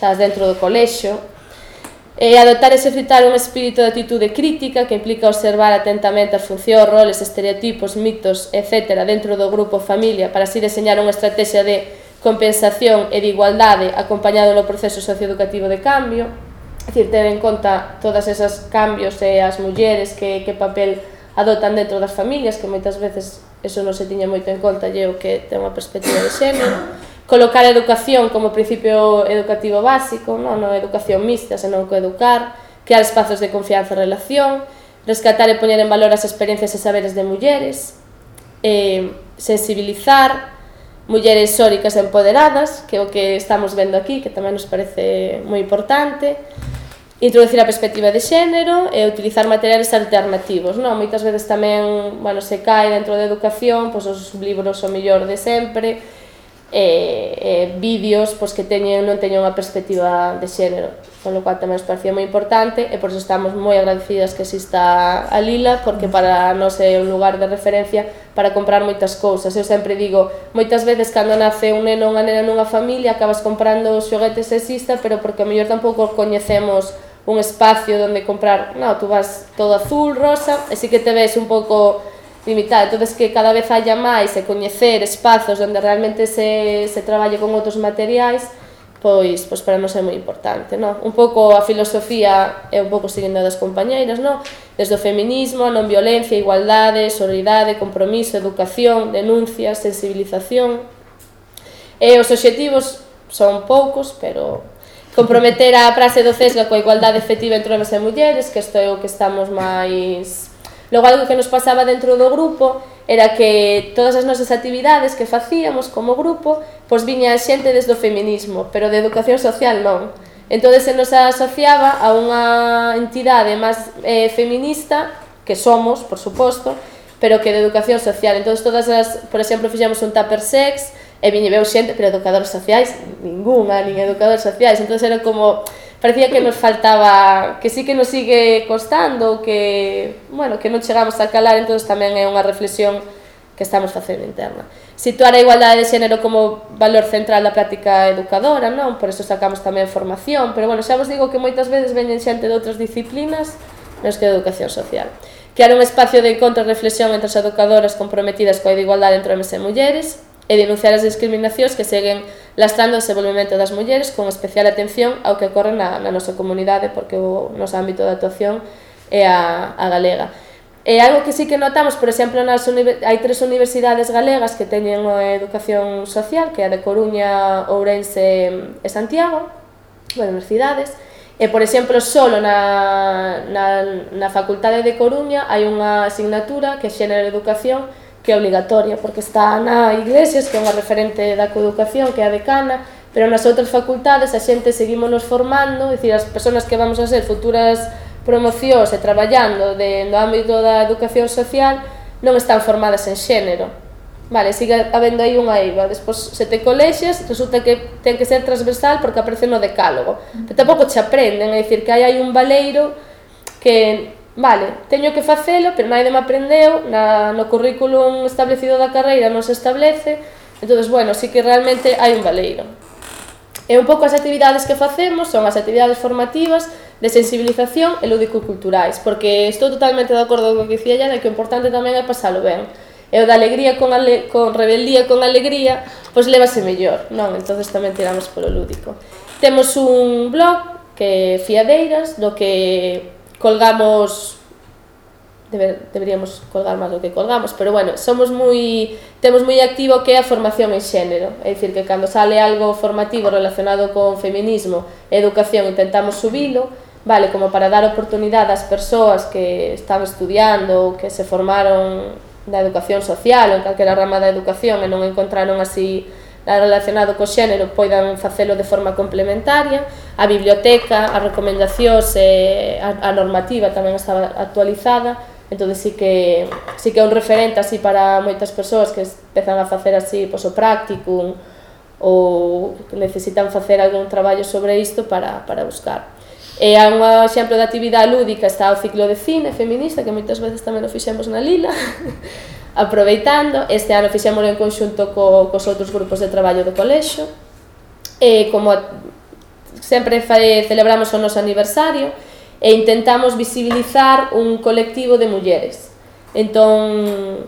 Xa dentro do colexo, E adoptar e exercitar un espírito de atitude crítica que implica observar atentamente as funcións, roles, estereotipos, mitos, etc. dentro do grupo familia para así deseñar unha estrategia de compensación e de igualdade acompañado no proceso socioeducativo de cambio, é dicir, ter en conta todas esas cambios e as mulleres que, que papel adotan dentro das familias, que moitas veces eso non se tiña moito en conta, lle o que ten unha perspectiva de xénero, colocar a educación como principio educativo básico, non, non educación mixta, senón coeducar, crear espazos de confianza e relación, rescatar e poñer en valor as experiencias e saberes de mulleres, eh, sensibilizar, mulleres sóricas empoderadas, que é o que estamos vendo aquí, que tamén nos parece moi importante, introducir a perspectiva de xénero e utilizar materiales alternativos, non? Moitas veces tamén, bueno, se cae dentro da educación, pois os libros o mellor de sempre, eh, eh, vídeos pois, que teñen, non teñen unha perspectiva de xénero con lo cual tamén nos parecía moi importante e por eso estamos moi agradecidas que exista a Lila porque mm. para nós é un lugar de referencia para comprar moitas cousas. Eu sempre digo, moitas veces cando nace un neno ou unha nena nunha familia acabas comprando os xoguetes exista pero porque a mellor tampouco coñecemos un espacio onde comprar, non, tú vas todo azul, rosa e si que te ves un pouco limitada. Entonces que cada vez haya máis e coñecer espazos onde realmente se, se traballe con outros materiais, pois, pois para nós é moi importante, non? Un pouco a filosofía é un pouco seguindo das compañeiras, non? Desde o feminismo, non violencia, igualdade, solidaridade, compromiso, educación, denuncia, sensibilización. E os obxectivos son poucos, pero comprometer a frase do CESGA coa igualdade efectiva entre homens e mulleres, que isto é o que estamos máis Logo algo que nos pasaba dentro do grupo era que todas as nosas actividades que facíamos como grupo, pois viña xente desde o feminismo, pero de educación social non. Entón se nos asociaba a unha entidade máis eh, feminista, que somos, por suposto, pero que de educación social. Entón todas as, por exemplo, fixemos un tupper sex, e viñe veu xente, pero educadores sociais, ninguna, ah, nin educadores sociais. Entón era como parecía que nos faltaba, que sí que nos sigue costando, que, bueno, que non chegamos a calar, entón tamén é unha reflexión que estamos facendo interna. Situar a igualdade de xénero como valor central da práctica educadora, non? Por eso sacamos tamén formación, pero bueno, xa vos digo que moitas veces veñen xente de outras disciplinas, menos que de educación social. Crear un espacio de encontro e reflexión entre as educadoras comprometidas coa igualdade entre homens e mulleres, e denunciar as discriminacións que seguen lastrando o desenvolvemento das mulleres con especial atención ao que ocorre na, na nosa comunidade porque o noso ámbito de actuación é a, a galega. E algo que sí que notamos, por exemplo, nas hai tres universidades galegas que teñen a educación social, que é a de Coruña, Ourense e Santiago, bueno, universidades, E, por exemplo, solo na, na, na Facultade de Coruña hai unha asignatura que é Xénero de Educación que é obligatoria, porque está na Iglesias, que é unha referente da coeducación, que é a decana, pero nas outras facultades a xente seguímonos formando, é dicir, as persoas que vamos a ser futuras promocións e traballando de, no ámbito da educación social non están formadas en xénero. Vale, sigue habendo aí unha eiva. Despois, se te colexes, resulta que ten que ser transversal porque aparece no decálogo. Pero tampouco te aprenden, é dicir, que hai, hai un valeiro que Vale, teño que facelo, pero naide me aprendeu, na, no currículum establecido da carreira non se establece, entonces bueno, sí que realmente hai un valeiro. E un pouco as actividades que facemos son as actividades formativas de sensibilización e lúdico-culturais, porque estou totalmente de acordo co que dicía ya de que o importante tamén é pasalo ben. E o da alegría con, ale, con rebeldía con alegría, pois levase mellor, non? entonces tamén tiramos polo lúdico. Temos un blog que Fiadeiras, do que colgamos deberíamos colgar máis do que colgamos, pero bueno, somos moi temos moi activo que é a formación en xénero, é dicir que cando sale algo formativo relacionado con feminismo, educación, intentamos subilo, vale, como para dar oportunidade ás persoas que están estudiando ou que se formaron na educación social ou en calquera rama da educación e non encontraron así relacionado co xénero poidan facelo de forma complementaria, a biblioteca, as recomendacións e a, a normativa tamén estaba actualizada, entón sí que sí que é un referente así para moitas persoas que empezan a facer así pois, o practicum ou que necesitan facer algún traballo sobre isto para, para buscar. E a un exemplo de actividade lúdica está o ciclo de cine feminista, que moitas veces tamén o fixemos na Lila, aproveitando. Este ano fixémoslo en conxunto co, cos outros grupos de traballo do colexo. E como sempre fe, celebramos o noso aniversario e intentamos visibilizar un colectivo de mulleres. Entón,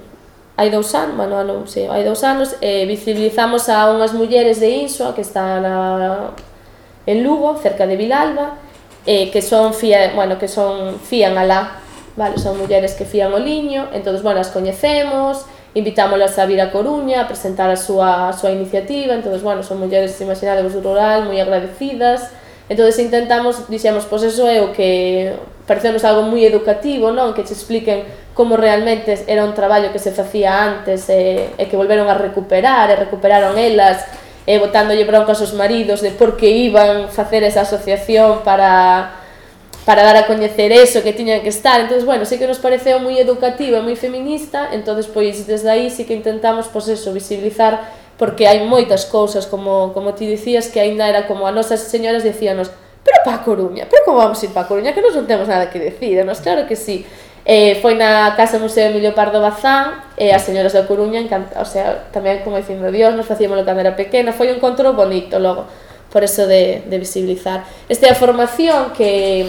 hai dous anos, bueno, ano, sí, hai dous anos, eh, visibilizamos a unhas mulleres de Insua que están a, en Lugo, cerca de Vilalba, eh, que son fía, bueno, que son fían alá Vale, son mulleres que fían o liño, entonces, bueno, as coñecemos, invitámolas a vir a Coruña a presentar a súa, a súa iniciativa, entonces, bueno, son mulleres, imaginadevos do rural, moi agradecidas, entonces intentamos, dixemos, pois eso é o que parecemos algo moi educativo, non? Que te expliquen como realmente era un traballo que se facía antes e, e que volveron a recuperar, e recuperaron elas, e botándolle broncas aos maridos de por que iban facer esa asociación para para dar a coñecer eso que tiñan que estar. Entonces, bueno, sí que nos pareceu moi educativa e moi feminista, entonces pois desde aí sí que intentamos pois eso, visibilizar porque hai moitas cousas como como ti dicías que aínda era como a nosas señoras dicíanos, "Pero pa Coruña, pero como vamos ir pa Coruña que nos non temos nada que decir?" Nos claro que sí. Eh, foi na Casa Museo Emilio Pardo Bazán e eh, as señoras da Coruña, encanta, o sea, tamén como dicindo Dios, nos facíamos cando era pequena, foi un encontro bonito logo, por eso de, de visibilizar. Esta é a formación que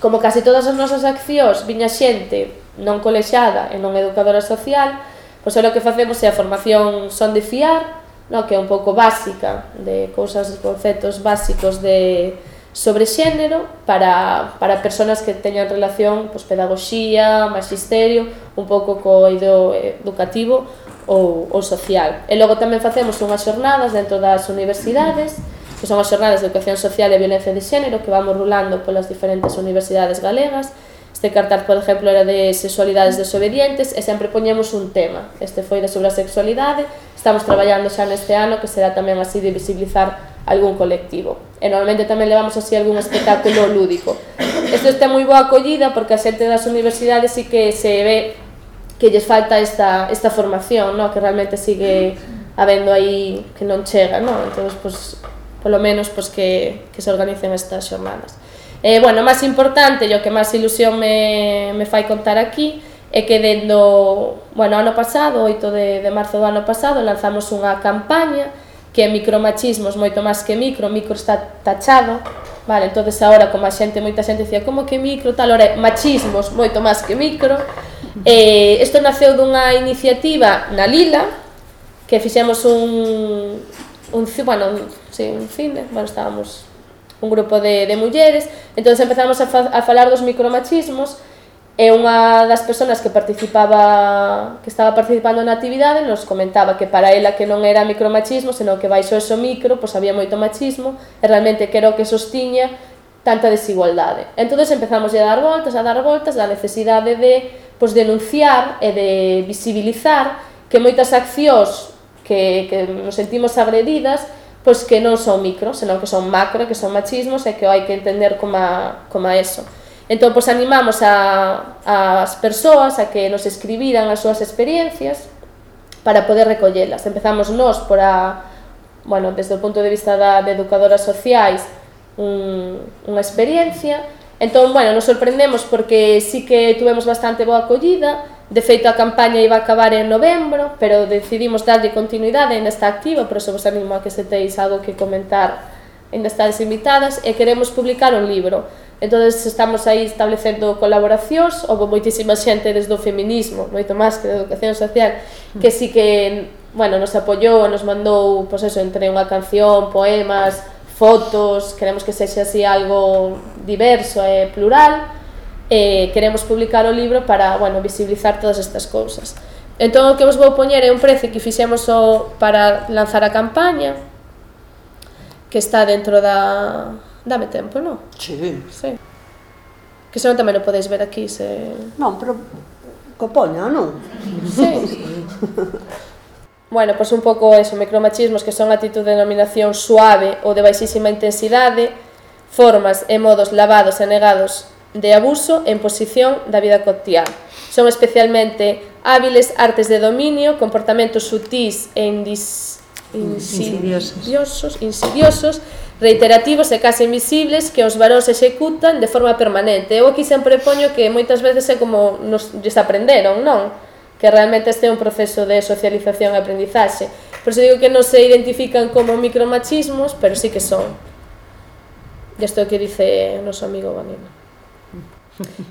Como case todas as nosas accións viña xente non colexada e non educadora social, pois é o que facemos é a formación son de fiar, no, que é un pouco básica, de cousas, conceptos básicos de sobre xénero para, para personas que teñan relación pois, pedagogía, magisterio, un pouco co eido educativo ou, ou social. E logo tamén facemos unhas xornadas dentro das universidades, mm que son as xornadas de Educación Social e Violencia de Xénero que vamos rulando polas diferentes universidades galegas. Este cartaz, por exemplo, era de sexualidades desobedientes e sempre poñemos un tema. Este foi de sobre a sexualidade, estamos traballando xa neste ano que será tamén así de visibilizar algún colectivo. E normalmente tamén levamos así algún espectáculo lúdico. Isto está moi boa acollida porque a xente das universidades sí que se ve que lles falta esta, esta formación, no? que realmente sigue habendo aí que non chega, no? entón, pois, polo menos pois, que, que se organicen estas xornadas. Eh, bueno, máis importante e o que máis ilusión me, me fai contar aquí é que dendo, bueno, ano pasado, 8 de, de marzo do ano pasado, lanzamos unha campaña que é micromachismos moito máis que micro, micro está tachado, vale, entonces agora como a xente, moita xente dicía, como que micro, tal, ora machismos moito máis que micro, eh, isto naceu dunha iniciativa na Lila, que fixemos un, un, bueno, sí, en cine, bueno, estábamos un grupo de, de mulleres, entón empezamos a, fa, a falar dos micromachismos, e unha das persoas que participaba que estaba participando na actividade nos comentaba que para ela que non era micromachismo, senón que baixo eso micro, pois había moito machismo, e realmente que era o que sostiña tanta desigualdade. Entón empezamos a dar voltas, a dar voltas da necesidade de pois, denunciar e de visibilizar que moitas accións que, que nos sentimos agredidas pois que non son micro, senón que son macro, que son machismos e que hai que entender como a, como a eso. Entón, pois animamos a, as persoas a que nos escribiran as súas experiencias para poder recollelas. Empezamos nós por a, bueno, desde o punto de vista da, de educadoras sociais, un, unha experiencia. Entón, bueno, nos sorprendemos porque sí que tuvemos bastante boa acollida, De feito, a campaña iba a acabar en novembro, pero decidimos darlle continuidade en esta activa, por eso vos animo a que se teis algo que comentar en estas invitadas, e queremos publicar un libro. entonces estamos aí establecendo colaboracións, houve moitísima xente desde o feminismo, moito máis que da educación social, que sí que bueno, nos apoiou, nos mandou pois eso, entre unha canción, poemas, fotos, queremos que sexa así algo diverso e plural, eh, queremos publicar o libro para, bueno, visibilizar todas estas cousas. Entón, o que vos vou poñer é un precio que fixemos o, para lanzar a campaña, que está dentro da... Dame tempo, non? Sí. sí. Que senón tamén o podeis ver aquí, se... Non, pero co poña, non? Sí. bueno, pois pues un pouco eso, micromachismos que son actitud de denominación suave ou de baixísima intensidade, formas e modos lavados e negados de abuso en posición da vida cotiá. Son especialmente hábiles artes de dominio, comportamentos sutís e indis, insidiosos. insidiosos, insidiosos reiterativos e case invisibles que os varóns executan de forma permanente. Eu aquí sempre poño que moitas veces é como nos desaprenderon, non? Que realmente este é un proceso de socialización e aprendizaxe. Por iso digo que non se identifican como micromachismos, pero sí que son. E isto que dice noso amigo Vanina.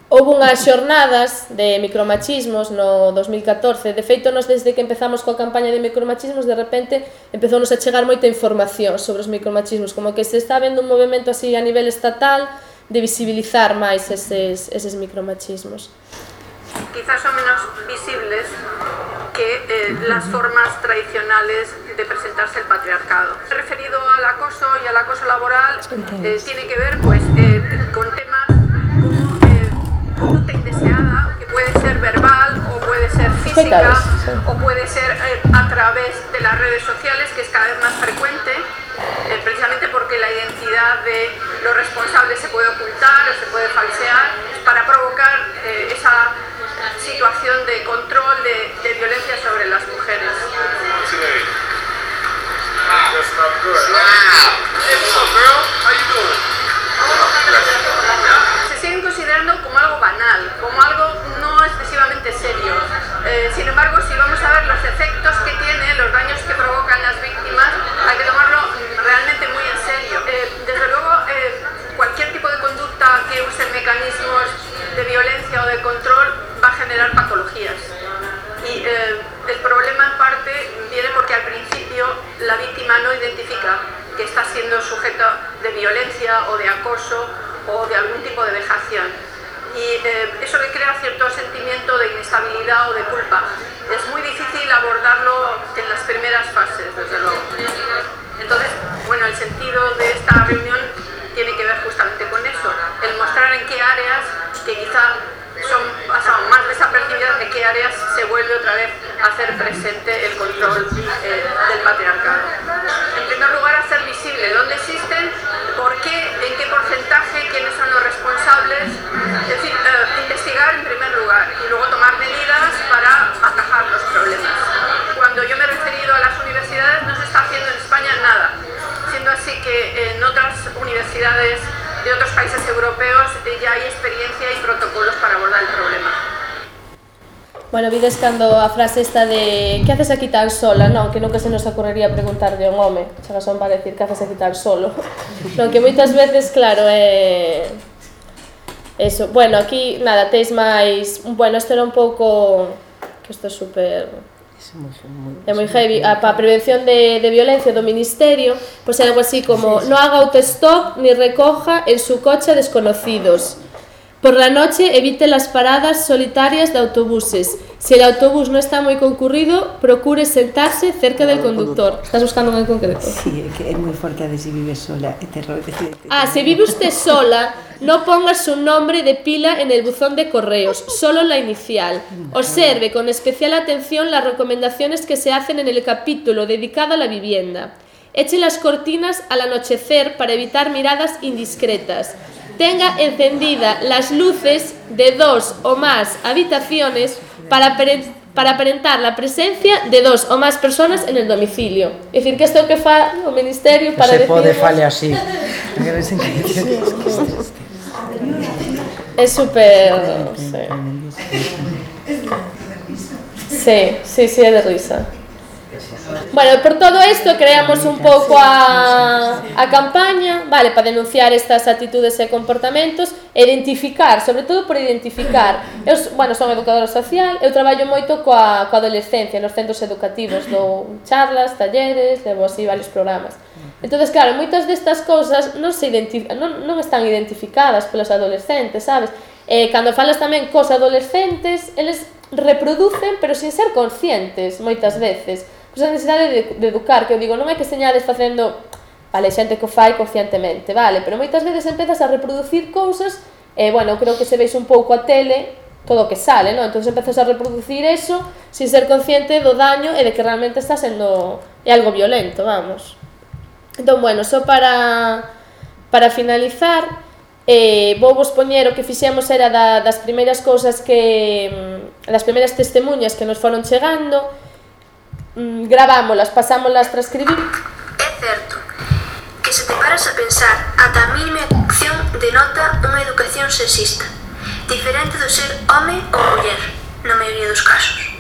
Houve unhas xornadas de micromachismos no 2014. De feito, nos desde que empezamos coa campaña de micromachismos, de repente empezounos a chegar moita información sobre os micromachismos, como que se está vendo un movimento así a nivel estatal de visibilizar máis eses, eses micromachismos. Quizás son menos visibles que eh, las formas tradicionales de presentarse el patriarcado. Referido al acoso y al acoso laboral, eh, tiene que ver pues, eh, con temas puede ser verbal o puede ser física o puede ser eh, a través de las redes sociales, que es cada vez más frecuente, eh, precisamente porque la identidad de los responsables se puede ocultar o se puede falsear, currency Bueno, vides cando a frase esta de que haces aquí tan sola, non, que nunca se nos ocorrería preguntarlle a un home, que son para decir que haces aquí tan solo. non, que moitas veces, claro, é... Eh, eso, bueno, aquí, nada, teis máis... Bueno, isto era un pouco... Que isto é super... É moi heavy. A, ah, pa a prevención de, de violencia do Ministerio, pois pues, é algo así como sí, sí. no haga autostop ni recoja en su coche desconocidos. Por la noche evite las paradas solitarias de autobuses. Si el autobús no está muy concurrido, procure sentarse cerca del conductor. Estás buscando un en concreto? Sí, é moi forte de si vive sola. Ah, si vive usted sola, no ponga su nombre de pila en el buzón de correos, solo la inicial. Observe con especial atención las recomendaciones que se hacen en el capítulo dedicado a la vivienda. Eche las cortinas al anochecer para evitar miradas indiscretas. tenga encendida las luces de dos o más habitaciones para, para aparentar la presencia de dos o más personas en el domicilio. Es decir, que esto que fa o Ministerio para se pode fale así. É super... Sí. Sí, sí, sí, é de risa. Bueno, por todo isto creamos un pouco a, a campaña, vale, para denunciar estas actitudes e comportamentos, identificar, sobre todo por identificar. Eu, bueno, son educadora social, eu traballo moito coa, coa adolescencia nos centros educativos, dou charlas, talleres, levo así varios programas. Entonces, claro, moitas destas cousas non se non, non están identificadas polos adolescentes, sabes? Eh, cando falas tamén cos adolescentes, eles reproducen, pero sin ser conscientes moitas veces esa necesidade de, de educar, que eu digo, non é que señades facendo, vale, xente que o fai conscientemente, vale, pero moitas veces empezas a reproducir cousas, e, eh, bueno, creo que se veis un pouco a tele, todo o que sale, non? Entón empezas a reproducir eso sin ser consciente do daño e de que realmente está sendo é algo violento, vamos. Entón, bueno, só para para finalizar, eh, vou vos poñer o que fixemos era da, das primeiras cousas que mm, das primeiras testemunhas que nos foron chegando mm, gravámolas, pasámolas, transcribir É certo que se te paras a pensar, ata a mínima acción denota unha educación sexista, diferente do ser home ou muller, na maioría dos casos.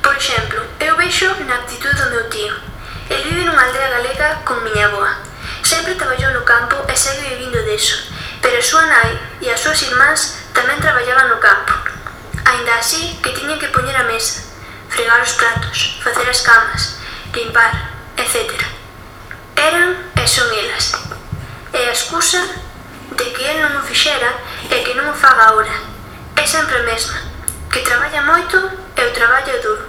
Por exemplo, eu veixo na actitude do meu tío. El vive nunha aldea galega con miña avoa. Sempre traballou no campo e segue vivindo deso, pero a súa nai e as súas irmás tamén traballaban no campo. Ainda así, que tiñen que poñer a mesa, fregar os platos, facer as camas, limpar, etc. Eran e son elas. E a excusa de que el non o fixera e que non o faga agora. É sempre a mesma, que traballa moito e o traballo é duro.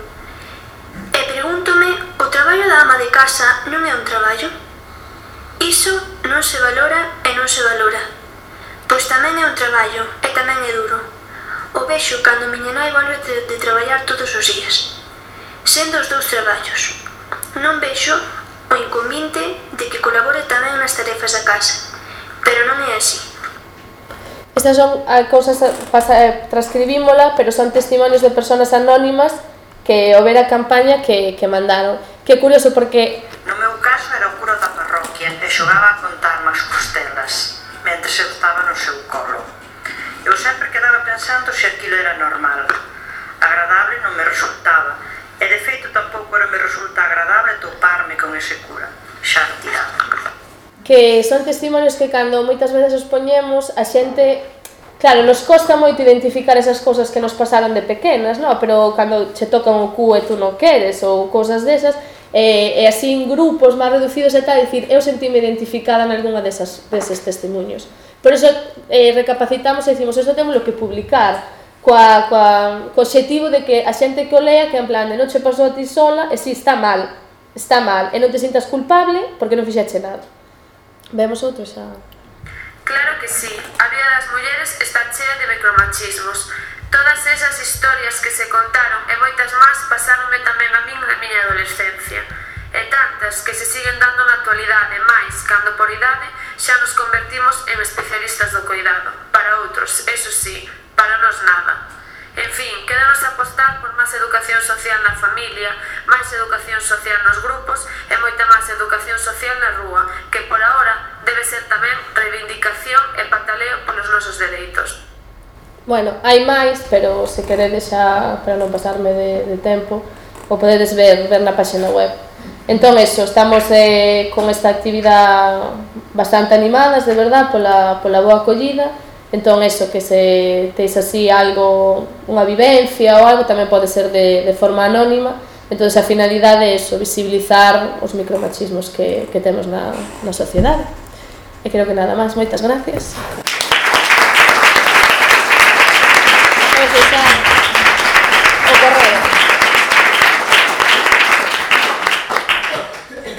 E pregúntome, o traballo da ama de casa non é un traballo? Iso non se valora e non se valora. Pois tamén é un traballo e tamén é duro. O vexo cando miña nai volve de, de traballar todos os días. Sendo os dous traballos. Non vexo o inconvinte de que colabore tamén nas tarefas da casa. Pero non é así. Estas son as cousas eh, pasa, eh, transcribímola, pero son testimonios de persoas anónimas que houber a campaña que, que mandaron. Que curioso porque... No meu caso era o cura da parroquia e xogaba a contar as costelas, mentre eu estaba no seu colo. Eu sempre quedaba pensando se aquilo era normal. Agradable non me resultaba, e de feito tampouco era me resulta agradable toparme con ese cura, xa retirado. Que son testimonios que cando moitas veces os poñemos, a xente Claro, nos costa moito identificar esas cousas que nos pasaron de pequenas, non? Pero cando che tocan o cu e tú non queres ou cousas desas, e, e así en grupos máis reducidos e tal, dicir, eu sentime identificada en algunha desas, deses testemunhos. Por iso eh, recapacitamos e dicimos, eso temos que publicar coa, coa, co objetivo de que a xente que o lea que en plan de non che pasou a ti sola e si está mal, está mal e non te sintas culpable porque non fixache nada. Vemos outro xa. Claro que sí, a vida das mulleres está chea de micromachismos. Todas esas historias que se contaron e moitas máis pasaronme tamén a min na miña adolescencia e tantas que se siguen dando na actualidade, máis, cando por idade, xa nos convertimos en especialistas do cuidado. Para outros, eso sí, para nós nada. En fin, quedanos apostar por máis educación social na familia, máis educación social nos grupos e moita máis educación social na rúa, que por ahora debe ser tamén reivindicación e pataleo polos nosos dereitos. Bueno, hai máis, pero se queredes xa, para non pasarme de, de tempo, o podedes ver, ver na páxina web. Entón, eso, estamos eh, con esta actividade bastante animadas, de verdad, pola, pola boa acollida. Entón, eso, que se teis así algo, unha vivencia ou algo, tamén pode ser de, de forma anónima. Entón, a finalidade é eso, visibilizar os micromachismos que, que temos na, na sociedade. E creo que nada máis, moitas gracias.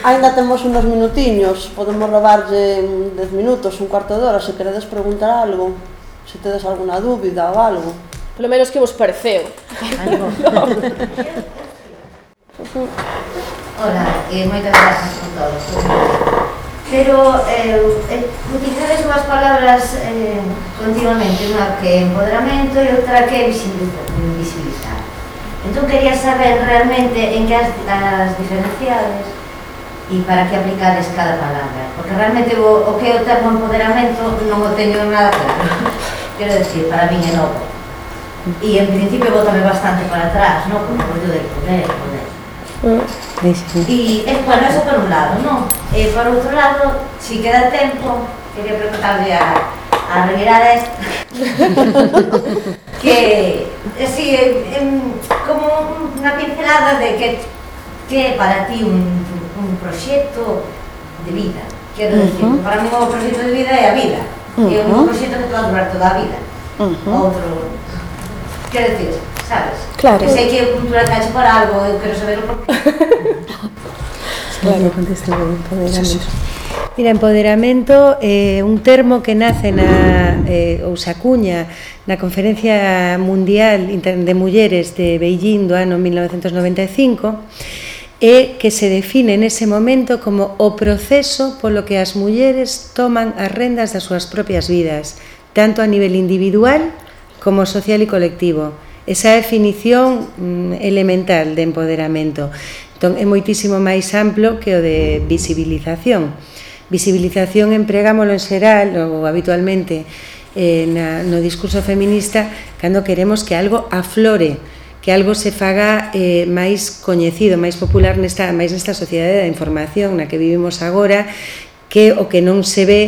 Ainda temos unos minutiños, podemos robarlle 10 minutos, un cuarto de hora, se queredes preguntar algo, se tedes alguna dúbida ou algo. Polo menos que vos pareceu. Algo. Hola, e moitas grazas por todo. Pero eh, eh utilizades unhas palabras eh, continuamente, unha que empoderamento e outra que visibilizar. Entón quería saber realmente en que as, as diferenciades e para que aplicades cada palabra. Porque realmente o, o que é o termo empoderamento non o teño nada claro. Quero decir, para mí é novo. E en principio botame bastante para atrás, non? Como rollo del poder, poder. E, eh, bueno, eso por un lado, non? E por outro lado, si queda tempo, quería preguntarle a, a revirada esta que, así, en, como unha pincelada de que que para ti un un un proxecto de vida. Quero uh -huh. para mí o proxecto de vida é a vida. Uh -huh. É un proxecto que te va a durar toda a vida. Uh -huh. Outro... Quero decir, sabes? Claro. Que sei que a cultura cacho para algo, eu quero saber o porquê. claro. Mira, empoderamento é eh, un termo que nace na, eh, ou se acuña na Conferencia Mundial de Mulleres de Beijing do ano 1995 é que se define nese momento como o proceso polo que as mulleres toman as rendas das súas propias vidas, tanto a nivel individual como social e colectivo. Esa definición mm, elemental de empoderamento. Entón, é moitísimo máis amplo que o de visibilización. Visibilización empregámolo en xeral ou habitualmente eh, na, no discurso feminista cando queremos que algo aflore, que algo se faga eh, máis coñecido, máis popular nesta máis nesta sociedade da información na que vivimos agora, que o que non se ve,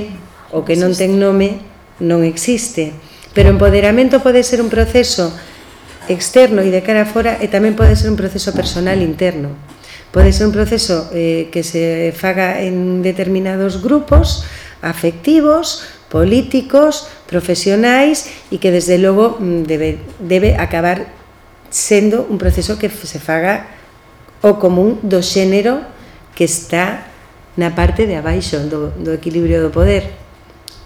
o que non ten nome, non existe. Pero o empoderamento pode ser un proceso externo e de cara a fora e tamén pode ser un proceso personal interno. Pode ser un proceso eh, que se faga en determinados grupos afectivos, políticos, profesionais e que desde logo mm, debe, debe acabar sendo un proceso que se faga o común do xénero que está na parte de abaixo do, do equilibrio do poder.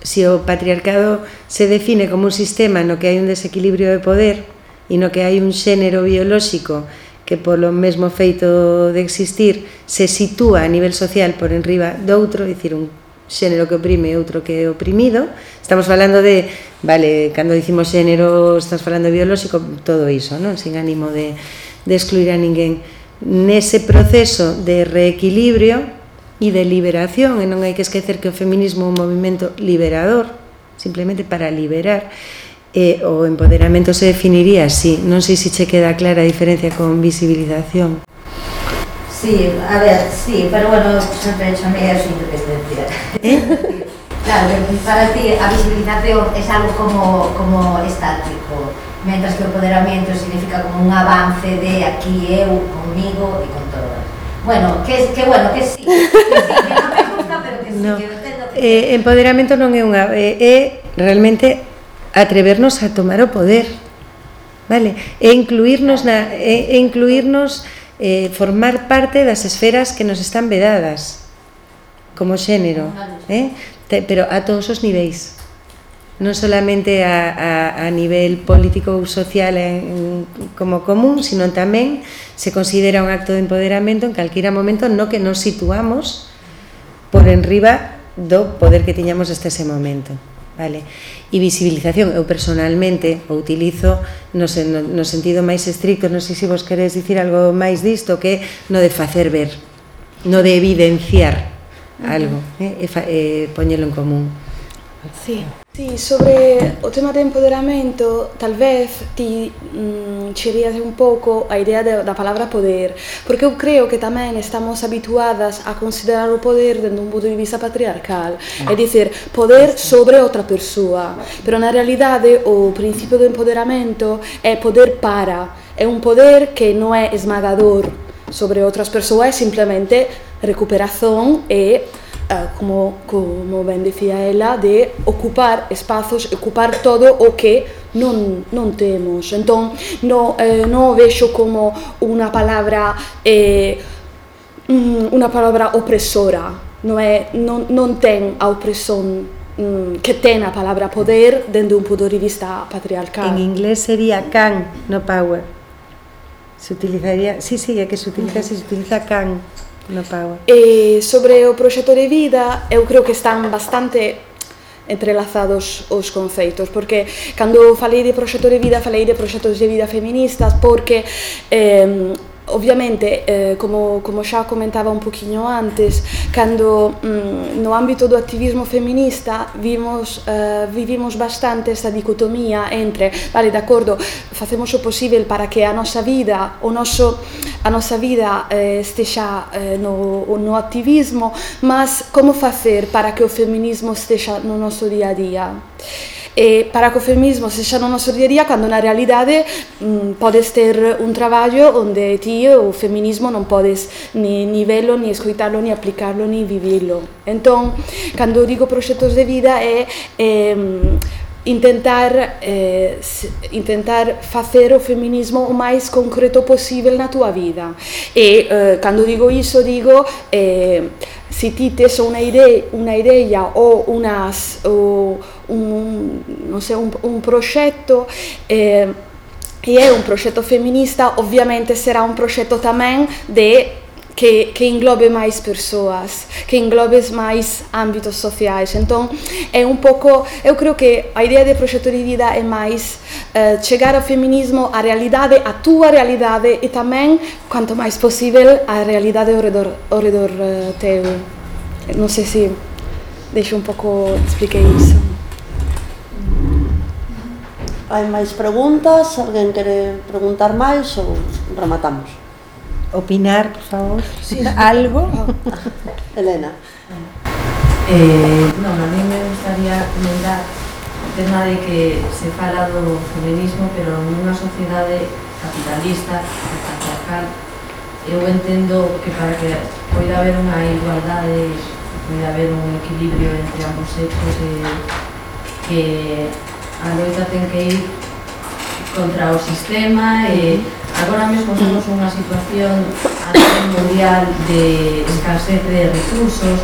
Se o patriarcado se define como un sistema no que hai un desequilibrio de poder e no que hai un xénero biolóxico que polo mesmo feito de existir se sitúa a nivel social por enriba do outro, dicir un xénero que oprime e outro que é oprimido. Estamos falando de, vale, cando dicimos xénero, estás falando biolóxico, todo iso, non? Sin ánimo de, de excluir a ninguén. Nese proceso de reequilibrio e de liberación, e non hai que esquecer que o feminismo é un movimento liberador, simplemente para liberar, e o empoderamento se definiría así. Non sei se che queda clara a diferencia con visibilización. Sí, a ver, sí, pero bueno, sempre chamei a súa independencia. ¿Eh? claro, para ti a visibilización é algo como, como estático, mentras que o poderamiento significa como un avance de aquí eu, comigo e con todas. Bueno, que, que bueno, que sí, que sí, que non me gusta, pero que sí, no. que entendo que... Eh, empoderamento non é unha... É, é realmente atrevernos a tomar o poder, vale? E incluirnos na... E, e incluirnos eh, formar parte das esferas que nos están vedadas como xénero eh? pero a todos os niveis non solamente a, a, a nivel político ou social en, como común, sino tamén se considera un acto de empoderamento en calquera momento no que nos situamos por enriba do poder que tiñamos hasta ese momento. Vale. E visibilización, eu personalmente o utilizo no, sen, no, no sentido máis estricto, non sei se vos queres dicir algo máis disto, que no de facer ver, no de evidenciar algo, eh, e fa, eh, poñelo en común. Sí. Sí, sobre o tema de empoderamento, talvez ti mm, un pouco a idea de, da palabra poder, porque eu creo que tamén estamos habituadas a considerar o poder dende un punto de vista patriarcal, é dicir, poder sobre outra persoa, pero na realidade o principio do empoderamento é poder para, é un poder que non é esmagador sobre outras persoas, é simplemente recuperación e Eh, como, como ben decía ela, de ocupar espazos, ocupar todo o que non, non temos. Entón, non, eh, non o vexo como unha palabra eh, unha palabra opresora, non, é, non, non ten a opresión mm, que ten a palabra poder dende un punto de vista patriarcal. En inglés sería can, no power. Se utilizaría, sí, sí, é que se utiliza, uh -huh. se utiliza can. No Power. E sobre o proxecto de vida, eu creo que están bastante entrelazados os conceitos, porque cando falei de proxecto de vida, falei de proxectos de vida feministas, porque eh, Ovviamente, eh, como, como xa comentaba un poquinho antes, cando mm, no ámbito do activismo feminista vimos, eh, vivimos bastante esta dicotomía entre, vale, de acordo, facemos o posible para que a nosa vida, o noso, a nosa vida eh, estexa eh, no, no activismo, mas como facer para que o feminismo estexa no noso día a día? E para o feminismo se xa non nos ordería cando na realidade mm, podes ter un traballo onde ti o feminismo non podes ni nivelo, ni escoitalo, ni aplicarlo, ni vivilo. Entón, cando digo proxectos de vida é... Eh, intentar eh, intentar facer o feminismo o máis concreto posible na túa vida. E eh, cando digo iso digo eh, si ti tes unha idea, unha idea ou unas ou un, non sei, un, un proxecto eh, e é un proxecto feminista, obviamente será un proxecto tamén de que, que englobe máis persoas, que englobe máis ámbitos sociais. Entón, é un pouco, eu creo que a idea de Proxecto de Vida é máis eh, chegar ao feminismo, a realidade, a túa realidade e tamén, quanto máis posible, a realidade ao redor, ao redor uh, teu. Non sei se deixo un pouco, expliquei iso. Hai máis preguntas? Alguén quere preguntar máis ou rematamos? opinar, por favor? Sí. ¿Algo? Elena. Eh, bueno, a mí me gustaría comentar o tema de que se fala do feminismo, pero nunha sociedade capitalista, patriarcal, eu entendo que para que poida haber unha igualdade, poida haber un equilibrio entre ambos sexos, eh, que a loita ten que ir contra o sistema eh, e Agora mesmo estamos nunha situación a nivel mundial de escasez de recursos,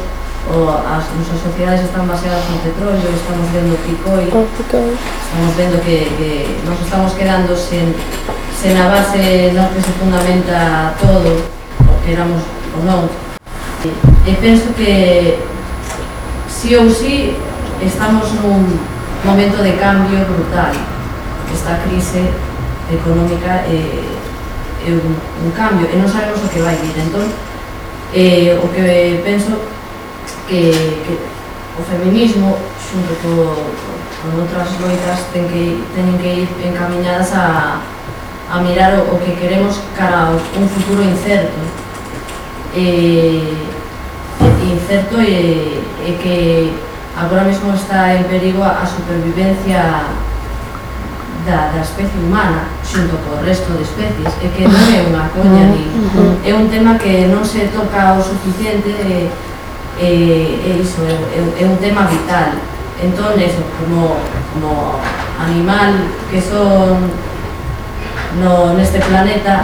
o as nosas sociedades están baseadas no petróleo, estamos vendo picoil, estamos vendo que, que nos estamos quedando sen, sen a base no que se fundamenta todo, o que éramos ou non. E, e penso que sí ou sí estamos nun momento de cambio brutal. Esta crise económica eh, é un, un cambio e non sabemos o que vai vir. Entón, eh, o que penso que, que o feminismo xunto co, con outras loitas ten que, teñen que ir encaminhadas a, a mirar o, o que queremos cara a un futuro incerto eh, incerto e, e que agora mesmo está en perigo a, a supervivencia da, da especie humana xunto co resto de especies é que non é unha coña ni, mm-hmm. é un tema que non se toca o suficiente e, e, e iso é, é, é un tema vital. Entón eso, como, como animal que son no, neste planeta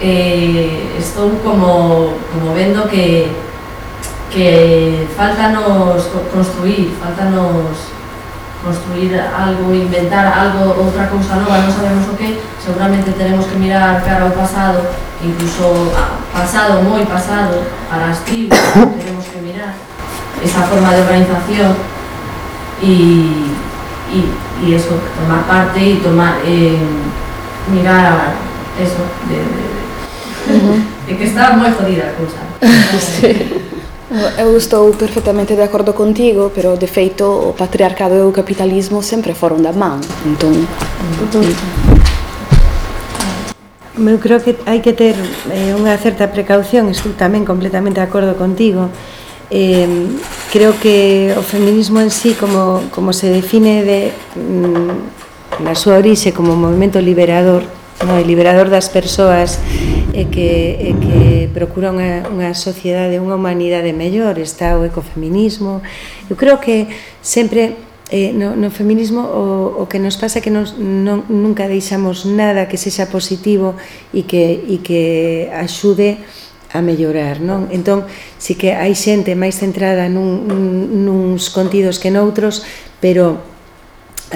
eh, estou como, como vendo que que faltanos construir, faltanos construir algo, inventar algo, outra cousa nova, non sabemos o que, seguramente teremos que mirar cara ao pasado, incluso pasado, moi pasado, para as tenemos que mirar esa forma de organización e, e, e eso, tomar parte e tomar, eh, mirar eso, de, de, de, -huh. de que está moi jodida a cousa. sí. Eh, eu estou perfectamente de acordo contigo, pero de feito o patriarcado e o capitalismo sempre foron da man. Entón, entón. Mm. Eu creo que hai que ter eh, unha certa precaución, estou tamén completamente de acordo contigo. Eh, creo que o feminismo en sí, como, como se define de, mm, na súa orixe como movimento liberador, no? liberador das persoas e que, e que procura unha, unha sociedade, unha humanidade mellor, está o ecofeminismo. Eu creo que sempre eh, no, no feminismo o, o que nos pasa é que nos, non, nunca deixamos nada que sexa positivo e que, e que axude a mellorar, non? Entón, si que hai xente máis centrada nun, nun, nuns contidos que noutros, pero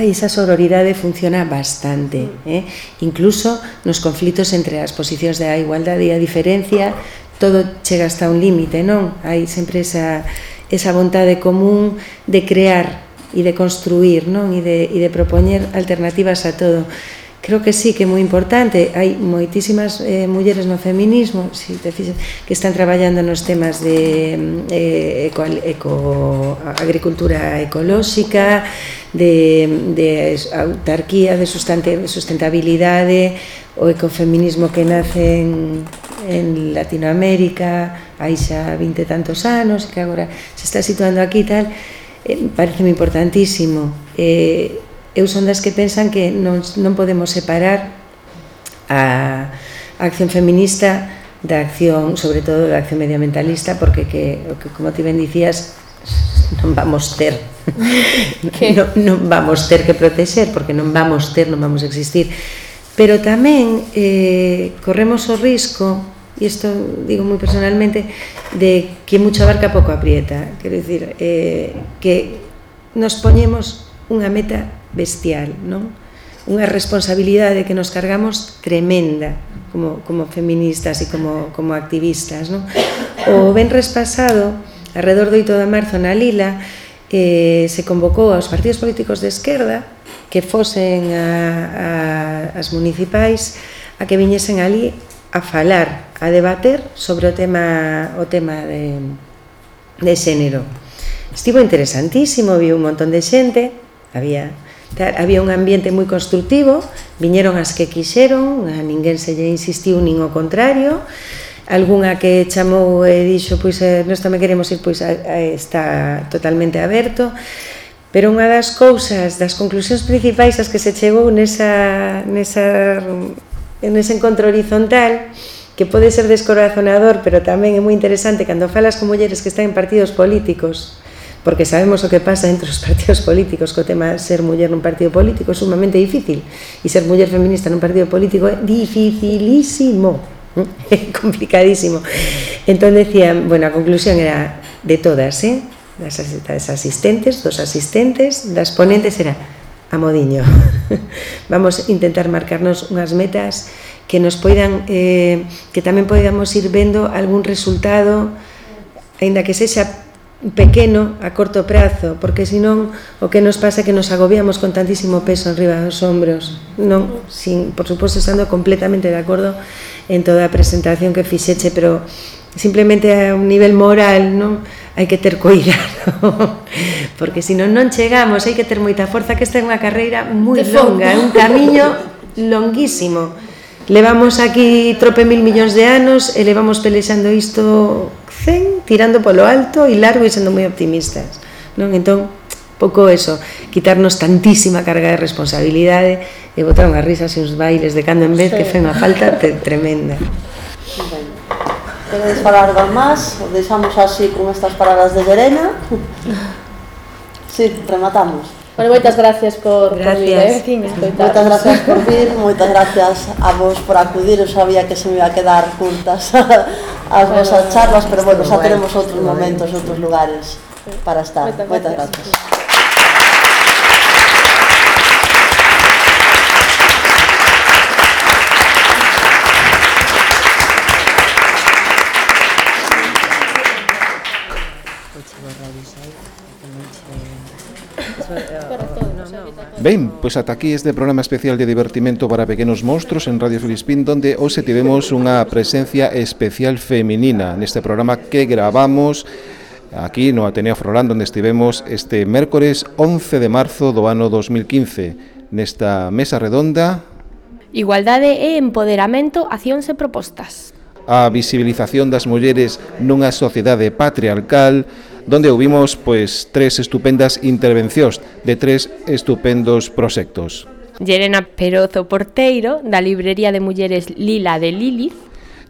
esa sororidade funciona bastante, mm. eh? incluso nos conflitos entre as posicións da igualdade e a diferencia, todo chega hasta un límite, non? Hai sempre esa, esa vontade común de crear e de construir, non? E de, e de propoñer alternativas a todo creo que sí, que é moi importante. Hai moitísimas eh, mulleres no feminismo si te fixas, que están traballando nos temas de mm, eh, eco, eco, agricultura ecolóxica, de, de autarquía, de sustentabilidade, o ecofeminismo que nace en, en Latinoamérica hai xa vinte tantos anos que agora se está situando aquí e tal, eh, parece moi importantísimo. Eh, eu son das que pensan que non, non podemos separar a, a acción feminista da acción, sobre todo da acción medioambientalista, porque que, que como ti ben dicías, non vamos ter que? non, non vamos ter que protexer porque non vamos ter, non vamos a existir pero tamén eh, corremos o risco e isto digo moi personalmente de que mucha barca pouco aprieta quero dicir eh, que nos poñemos unha meta bestial, non? Unha responsabilidade que nos cargamos tremenda como, como feministas e como, como activistas, non? O venres pasado, alrededor do 8 de marzo na Lila, eh, se convocou aos partidos políticos de esquerda que fosen a, a, as municipais a que viñesen ali a falar, a debater sobre o tema o tema de, de xénero. Estivo interesantísimo, vi un montón de xente, había Había un ambiente moi constructivo, viñeron as que quixeron, a ninguén se lle insistiu nin o contrario, algunha que chamou e dixo pois eh, nós tamén queremos ir pois a, a, está totalmente aberto pero unha das cousas das conclusións principais as que se chegou nesa, nesa nese encontro horizontal que pode ser descorazonador pero tamén é moi interesante cando falas con mulleres que están en partidos políticos porque sabemos o que pasa entre os partidos políticos co tema ser muller nun partido político é sumamente difícil e ser muller feminista nun partido político é dificilísimo é complicadísimo entón decía, bueno, a conclusión era de todas, eh? das, das asistentes, dos asistentes das ponentes era a modiño vamos intentar marcarnos unhas metas que nos poidan eh, que tamén poidamos ir vendo algún resultado aínda que sexa pequeno a corto prazo, porque senón o que nos pasa é que nos agobiamos con tantísimo peso enriba dos ombros. Non, sin, por suposto, estando completamente de acordo en toda a presentación que fixeche, pero simplemente a un nivel moral, non? Hai que ter cuidado. porque senón non chegamos, hai que ter moita forza, que esta é unha carreira moi longa, é un camiño longuísimo. Levamos aquí trope mil millóns de anos e levamos pelexando isto cen, tirando polo alto e largo e sendo moi optimistas non? entón, pouco eso quitarnos tantísima carga de responsabilidade e botar unhas risas e uns bailes de cando en vez sí. que fai unha falta tremenda bueno. Queredes falar algo máis? O deixamos así con estas palabras de Verena? Sí, rematamos. Bueno, moitas gracias por, gracias. por vir, eh? Moitas gracias por vir, moitas gracias a vos por acudir, eu sabía que se me iba a quedar juntas as bueno, vosas charlas, pero bueno, xa tenemos outros momentos, outros lugares para estar. Moitas, moitas gracias. Ben, pois ata aquí este programa especial de divertimento para pequenos monstruos en Radio Filispín Donde hoxe tivemos unha presencia especial feminina Neste programa que gravamos aquí no Ateneo Frolán onde estivemos este mércores 11 de marzo do ano 2015 Nesta mesa redonda Igualdade e empoderamento, accións e propostas. A visibilización das mulleres nunha sociedade patriarcal donde hubimos pues tres estupendas intervencións de tres estupendos proxectos. Yerena Perozo Porteiro, da librería de mulleres Lila de Lilith,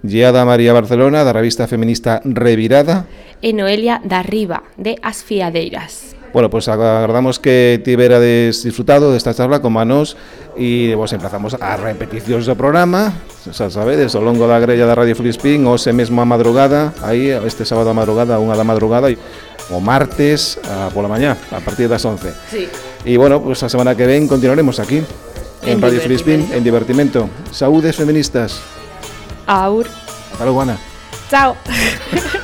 Geada María Barcelona, da revista feminista Revirada, e Noelia da Riba, de As Fiadeiras. Bueno, pues agardamos que tiberades disfrutado desta charla con manos e vos emplazamos a repeticións do programa. Xa sabedes, ao longo da grella da Radio Filispín hoxe mesmo a madrugada aí este sábado a madrugada, unha da madrugada o martes a pola mañá a partir das 11 sí. e bueno, pues a semana que ven continuaremos aquí en, en Radio Filispín en divertimento. Saúdes feministas. Aur Hasta luego, Ana. Chao